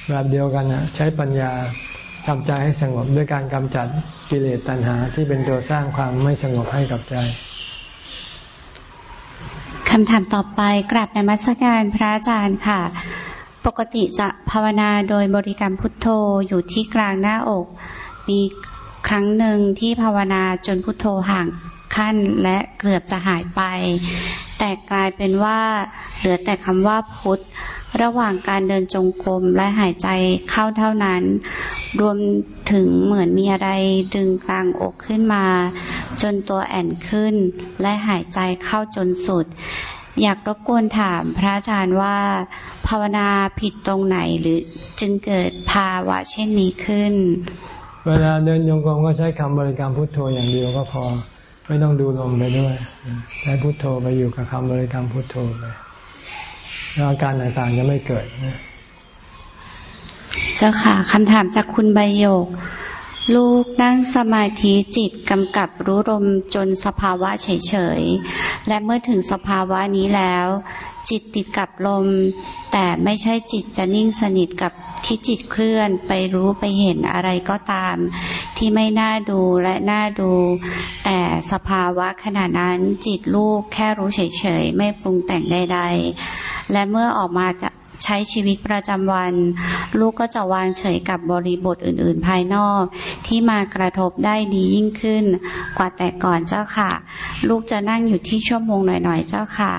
A: แบบเดียวกันนะใช้ปัญญาทำใจให้สงบด้วยการกำจัดกิเลสตัณหาที่เป็นตัวสร้างความไม่สงบให้กับใจ
B: คำถามต่อไปกราบในมัสการพระอาจารย์ค่ะ ปกติจะภาวนาโดยบริกรรมพุทโธอยู่ที่กลางหน้าอก มีครั้งหนึ่งที่ภาวนาจนพุทโธห่าง ขั้นและเกือบจะหายไป แต่กลายเป็นว่าเหลือแต่คำว่าพุทธ ระหว่างการเดินจงกรมและหายใจเข้าเท่านั้น รวมถึงเหมือนมีอะไรดึงกลางอกขึ้นมา จนตัวแอนขึ้น และหายใจเข้าจนสุดอยากรบกวนถามพระอาจารย์ว่า ภาวนาผิดตรงไหนหรือจึงเกิดภาวะเช่นนี้ขึ้น
A: เวลาเดินโยงกรมก็ใช้คำบริกรรมพุทโธอย่างเดียวก็พอ ไม่ต้องดูลมไปด้วยใช้พุทโธไปอยู่กับคำบริกรรมพุทโธไปแล้วอาการต่างๆจะไม่เกิด
B: เจ้าค่ะคำถามจากคุณใบโยก ลูกนั่งสมาธิจิตกำกับรู้ลมจนสภาวะเฉยๆ และเมื่อถึงสภาวะนี้แล้ว จิตติดกับลม แต่ไม่ใช่จิตจะนิ่งสนิทกับที่จิตเคลื่อนไปรู้ไปเห็นอะไรก็ตาม ที่ไม่น่าดูและน่าดู แต่สภาวะขณะนั้นจิตลูกแค่รู้เฉยๆ ไม่ปรุงแต่งใดๆ และเมื่อออกมาจะ ใช้ชีวิตประจำวัน ลูกก็จะวางเฉยกับบริบทอื่น ๆ ภายนอก ที่มากระทบได้ดียิ่งขึ้น กว่าแต่ก่อนเจ้าค่ะ ลูกจะนั่งอยู่ที่ชั่วโมงหน่อย ๆ เจ้าค่ะ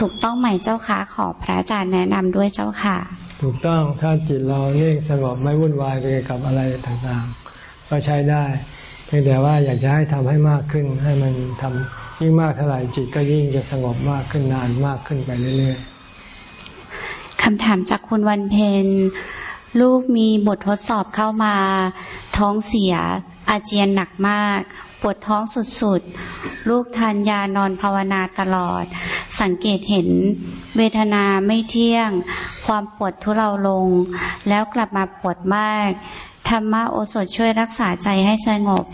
B: ถูกต้องไหมเจ้าค่ะขอพระอาจารย์แนะนำด้วยเจ้าค่ะ
A: ถูกต้องถ้าจิตเราเนิ่งสงบไม่วุ่นวายไปกับอะไรต่างๆ ก็ใช้ได้เพียงแต่ว่าอยากจะให้ทำให้มากขึ้นให้มันทำยิ่งมากเท่าไหร่จิตก็ยิ่งจะสงบมากขึ้นนานมากขึ้นไปเรื่อยๆ
B: คำถามจากคุณวันเพนลูกมีบททดสอบเข้ามา ท้องเสีย อาเจียนหนักมาก ปวดท้องสุดๆ ลูกทานยานอนภาวนาตลอด สังเกตเห็น เวทนาไม่เที่ยง ความปวดทุเลาลง แล้วกลับมาปวดมากธรรมะโอสถช่วยรักษาใจให้สงบ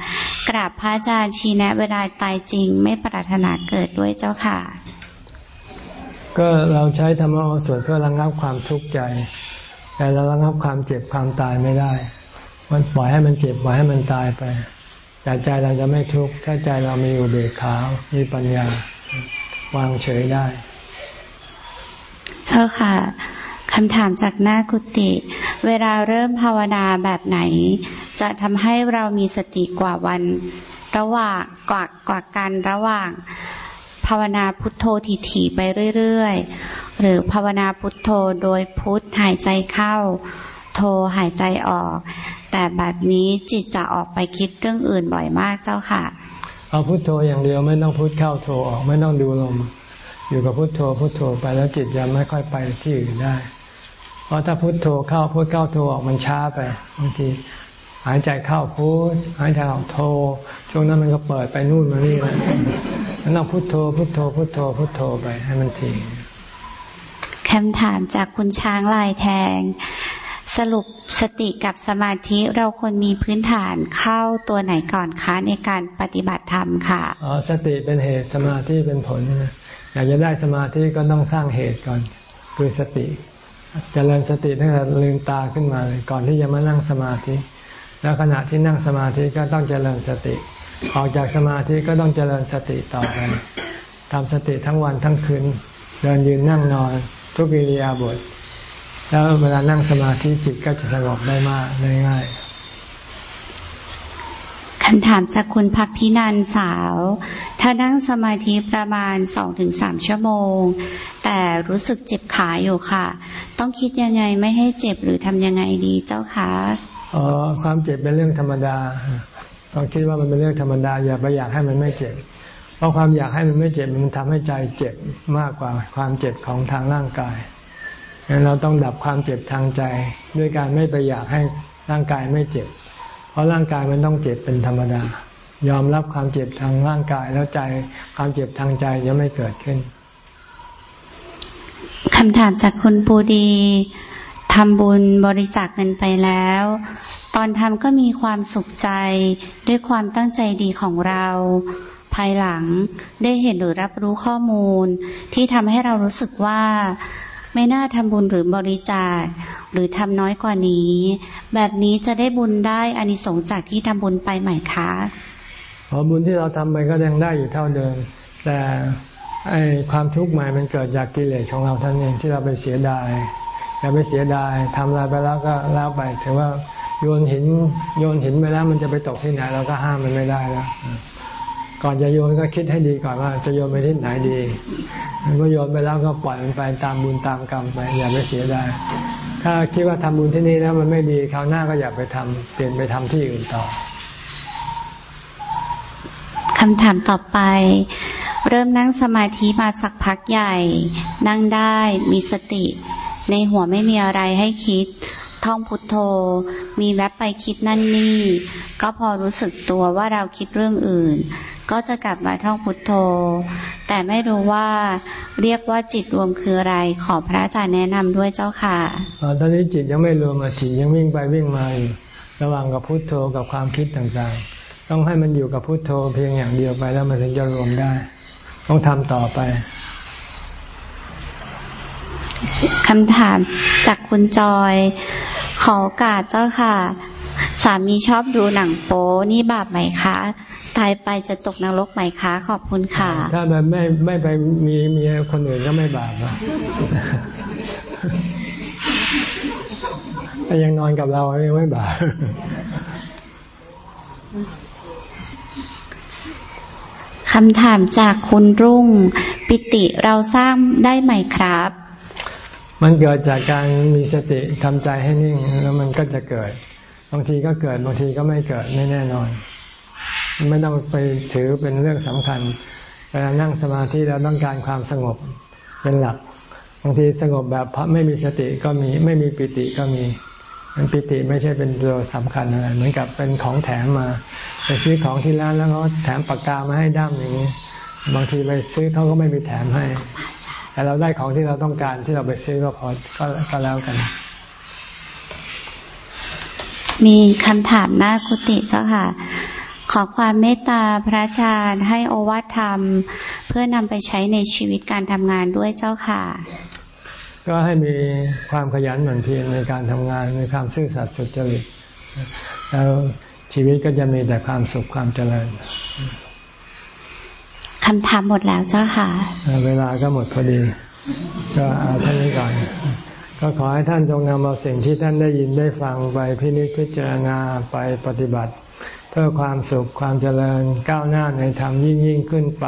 B: กราบพระอาจารย์ชี้แนะเวลาตายจริง ไม่ปรารถนาเกิดด้วยเจ้าค่ะ
A: ก็เราใช้ธรรมะสวดเพื่อระงับความทุกข์ใจ แต่เราระงับความเจ็บความตายไม่ได้มันปล่อยให้มันเจ็บปล่อยให้มันตายไปแต่ใจเราจะไม่ทุกข์ถ้าใจเรามีอุเบกขามีปัญญา วางเฉยได้
B: เจ้าค่ะคำถามจากหน้ากุฏิเวลาเริ่มภาวนาแบบไหน จะทำให้เรามีสติกว่าวัน ระหว่างกว่ากว่ากันระหว่าง ภาวนาพุทโธถี่ๆไปเรื่อยๆ หรือภาวนาพุทโธโดยพุทหายใจเข้า โทหายใจออก แต่แบบนี้จิตจะออกไปคิดเรื่องอื่นบ่อยมากเจ้าค่ะ
A: เอาพุทโธอย่างเดียวไม่ต้องพุทเข้าโทออกไม่ต้องดูลม อยู่กับพุทโธพุทโธไปแล้วจิตจะไม่ค่อยไปที่อื่นได้ เพราะถ้าพุทโธเข้าพุทเข้าโทออกมันช้าไปบางที หายใจเข้าพุทหายใจออกโทช่วงนั้นมันก็เปิดไปนู่นมานี่แล้วนั่งพุทโธพุทโธพุทโธพุทโธไปให้มันที
B: คำถามจากคุณช้างลายแทง สรุปสติกับสมาธิเราควรมีพื้นฐานเข้าตัวไหนก่อนคะในการปฏิบัติธรรมค่ะ
A: อ๋อสติเป็นเหตุสมาธิเป็นผลอยากจะได้สมาธิก็ต้องสร้างเหตุก่อน คือสติจเจริญสติตั้งแต่ลืมตาขึ้นมาเลยก่อนที่จะมานั่งสมาธิ แล้วขณะที่นั่งสมาธิก็ต้องเจริญสติ ออกจากสมาธิก็ต้องเจริญสติต่อไปทำสติทั้งวันทั้งคืนเดินยืนนั่งนอนทุกิริยาบทแล้วเวลานั่งสมาธิจิตก็จะสงบได้มากได้ง่าย
B: คำถามจากคุณพักพินันสาว ถ้านั่งสมาธิประมาณสองถึงสามชั่วโมง แต่รู้สึกเจ็บขาอยู่ค่ะ ต้องคิดยังไงไม่ให้เจ็บหรือทำยังไงดีเจ้าคะ
A: อ๋อความเจ็บเป็นเรื่องธรรมดาต้องคิดว่ามันเป็นเรื่องธรรมดา อย่าไปอยากให้มันไม่เจ็บ เพราะความอยากให้มันไม่เจ็บมันทำให้ใจเจ็บมากกว่าความเจ็บของทางร่างกายงั้นเราต้องดับความเจ็บทางใจ ด้วยการไม่ไปอยากให้ร่างกายไม่เจ็บ เพราะร่างกายมันต้องเจ็บเป็นธรรมดา ยอมรับความเจ็บทางร่างกายแล้วใจความเจ็บทางใจจะไม่เกิดขึ้น
B: คำถามจากคุณปูดี ทำบุญบริจาคเงินไปแล้ว ตอนทำก็มีความสุขใจด้วยความตั้งใจดีของเรา ภายหลังได้เห็นหรือรับรู้ข้อมูล ที่ทำให้เรารู้สึกว่า ไม่น่าทำบุญหรือบริจาค หรือทำน้อยกว่านี้ แบบนี้จะได้บุญได้อานิสงส์จากที่ทำบุญไปไหมคะ
A: อบุญที่เราทำไปก็ยังได้อยู่เท่าเดิม แต่ไอความทุกข์ใหม่มันเกิดจากกิเลสของเราท่านเองที่เราไปเสียดาย อย่าไปเสียดายทำอะไรไปแล้วก็แล้วไปถือว่าโยนหินโยนหินไปแล้วมันจะไปตกที่ไหนเราก็ห้ามมันไม่ได้แล้วก่อนจะโยนก็คิดให้ดีก่อนว่า จะโยนไปที่ไหนดีเมื่อโยนไปแล้วก็ปล่อยมันไปตามบุญตามกรรมไป อย่าไปเสียดายถ้าคิดว่าทำบุญที่นี่แล้วมันไม่ดีคราวหน้าก็อย่าไปทำเปลี่ยนไปทำที่อื่นต่อ
B: คำถามต่อไป เริ่มนั่งสมาธิมาสักพักใหญ่ นั่งได้มีสติ ในหัวไม่มีอะไรให้คิด ท่องพุทโธ มีแวบไปคิดนั่นนี่ ก็พอรู้สึกตัวว่าเราคิดเรื่องอื่น ก็จะกลับมาท่องพุทโธ แต่ไม่รู้ว่าเรียกว่าจิตรวมคืออะไร ขอพระอาจารย์แนะนำด้วยเจ้าค่ะ
A: ตอนนี้จิตยังไม่รวมจิตยังวิ่งไปวิ่งมาอยู่ระหว่างกับพุทโธกับความคิดต่างๆ ต้องให้มันอยู่กับพุทโธเพียงอย่างเดียวไปแล้วมันถึงจะรวมได้ ต้องทำต่อไป
B: คำถามจากคุณจอย ขอโอกาสเจ้าค่ะ สามีชอบดูหนังโป๊นี่บาปไหมคะ ตายไปจะตกนรกไหมคะ ขอบคุณค่ะ
A: ถ้าแบบไม่ไม่ไปมีเมียคนอื่นก็ไม่บาปอะถ้ายังนอนกับเรายังไม่บาป
B: คำถามจากคุณรุ่ง ปิติเราสร้างได้ไหมครับ
A: มันเกิดจากการมีสติทำใจให้นิ่ง แล้วมันก็จะเกิด บางทีก็เกิดบางทีก็ไม่เกิดไม่แน่นอน ไม่ต้องไปถือเป็นเรื่องสำคัญเวลานั่งสมาธิเราต้องการความสงบเป็นหลัก บางทีสงบแบบพระไม่มีสติก็มีไม่มีปิติก็มีมันปิติไม่ใช่เป็นตัวสำคัญอะไรเหมือนกับเป็นของแถมมาไปซื้อของที่ร้านแล้วเขาแถมปากกามาให้ด้ามอย่างนี้ บางทีไปซื้อเขาก็ไม่มีแถมให้ แต่เราได้ของที่เราต้องการที่เราไปซื้อก็พอก็แล้วกัน
B: มีคำถามหน้ากุฏิเจ้าค่ะ ขอความเมตตาพระอาจารย์ให้โอวาทธรรม เพื่อนำไปใช้ในชีวิตการทำงานด้วยเจ้าค่ะ
A: ก็ให้มีความขยันหมั่นเพียรในการทำงานในความซื่อสัตย์สุจริตแล้วชีวิตก็จะมีแต่ความสุขความเจริญ
B: คำถามหมดแล้วเจ้าค่ะ
A: เวลาก็หมดพอดี ก็เอาท่านนี้ก่อน ก็ขอให้ท่านจงนำเอาสิ่งที่ท่านได้ยินได้ฟังไปพินิจพิจารณาไปปฏิบัติ เพื่อความสุขความเจริญก้าวหน้าในธรรมยิ่งยิ่งขึ้นไป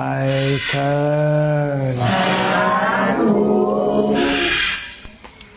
A: เธอ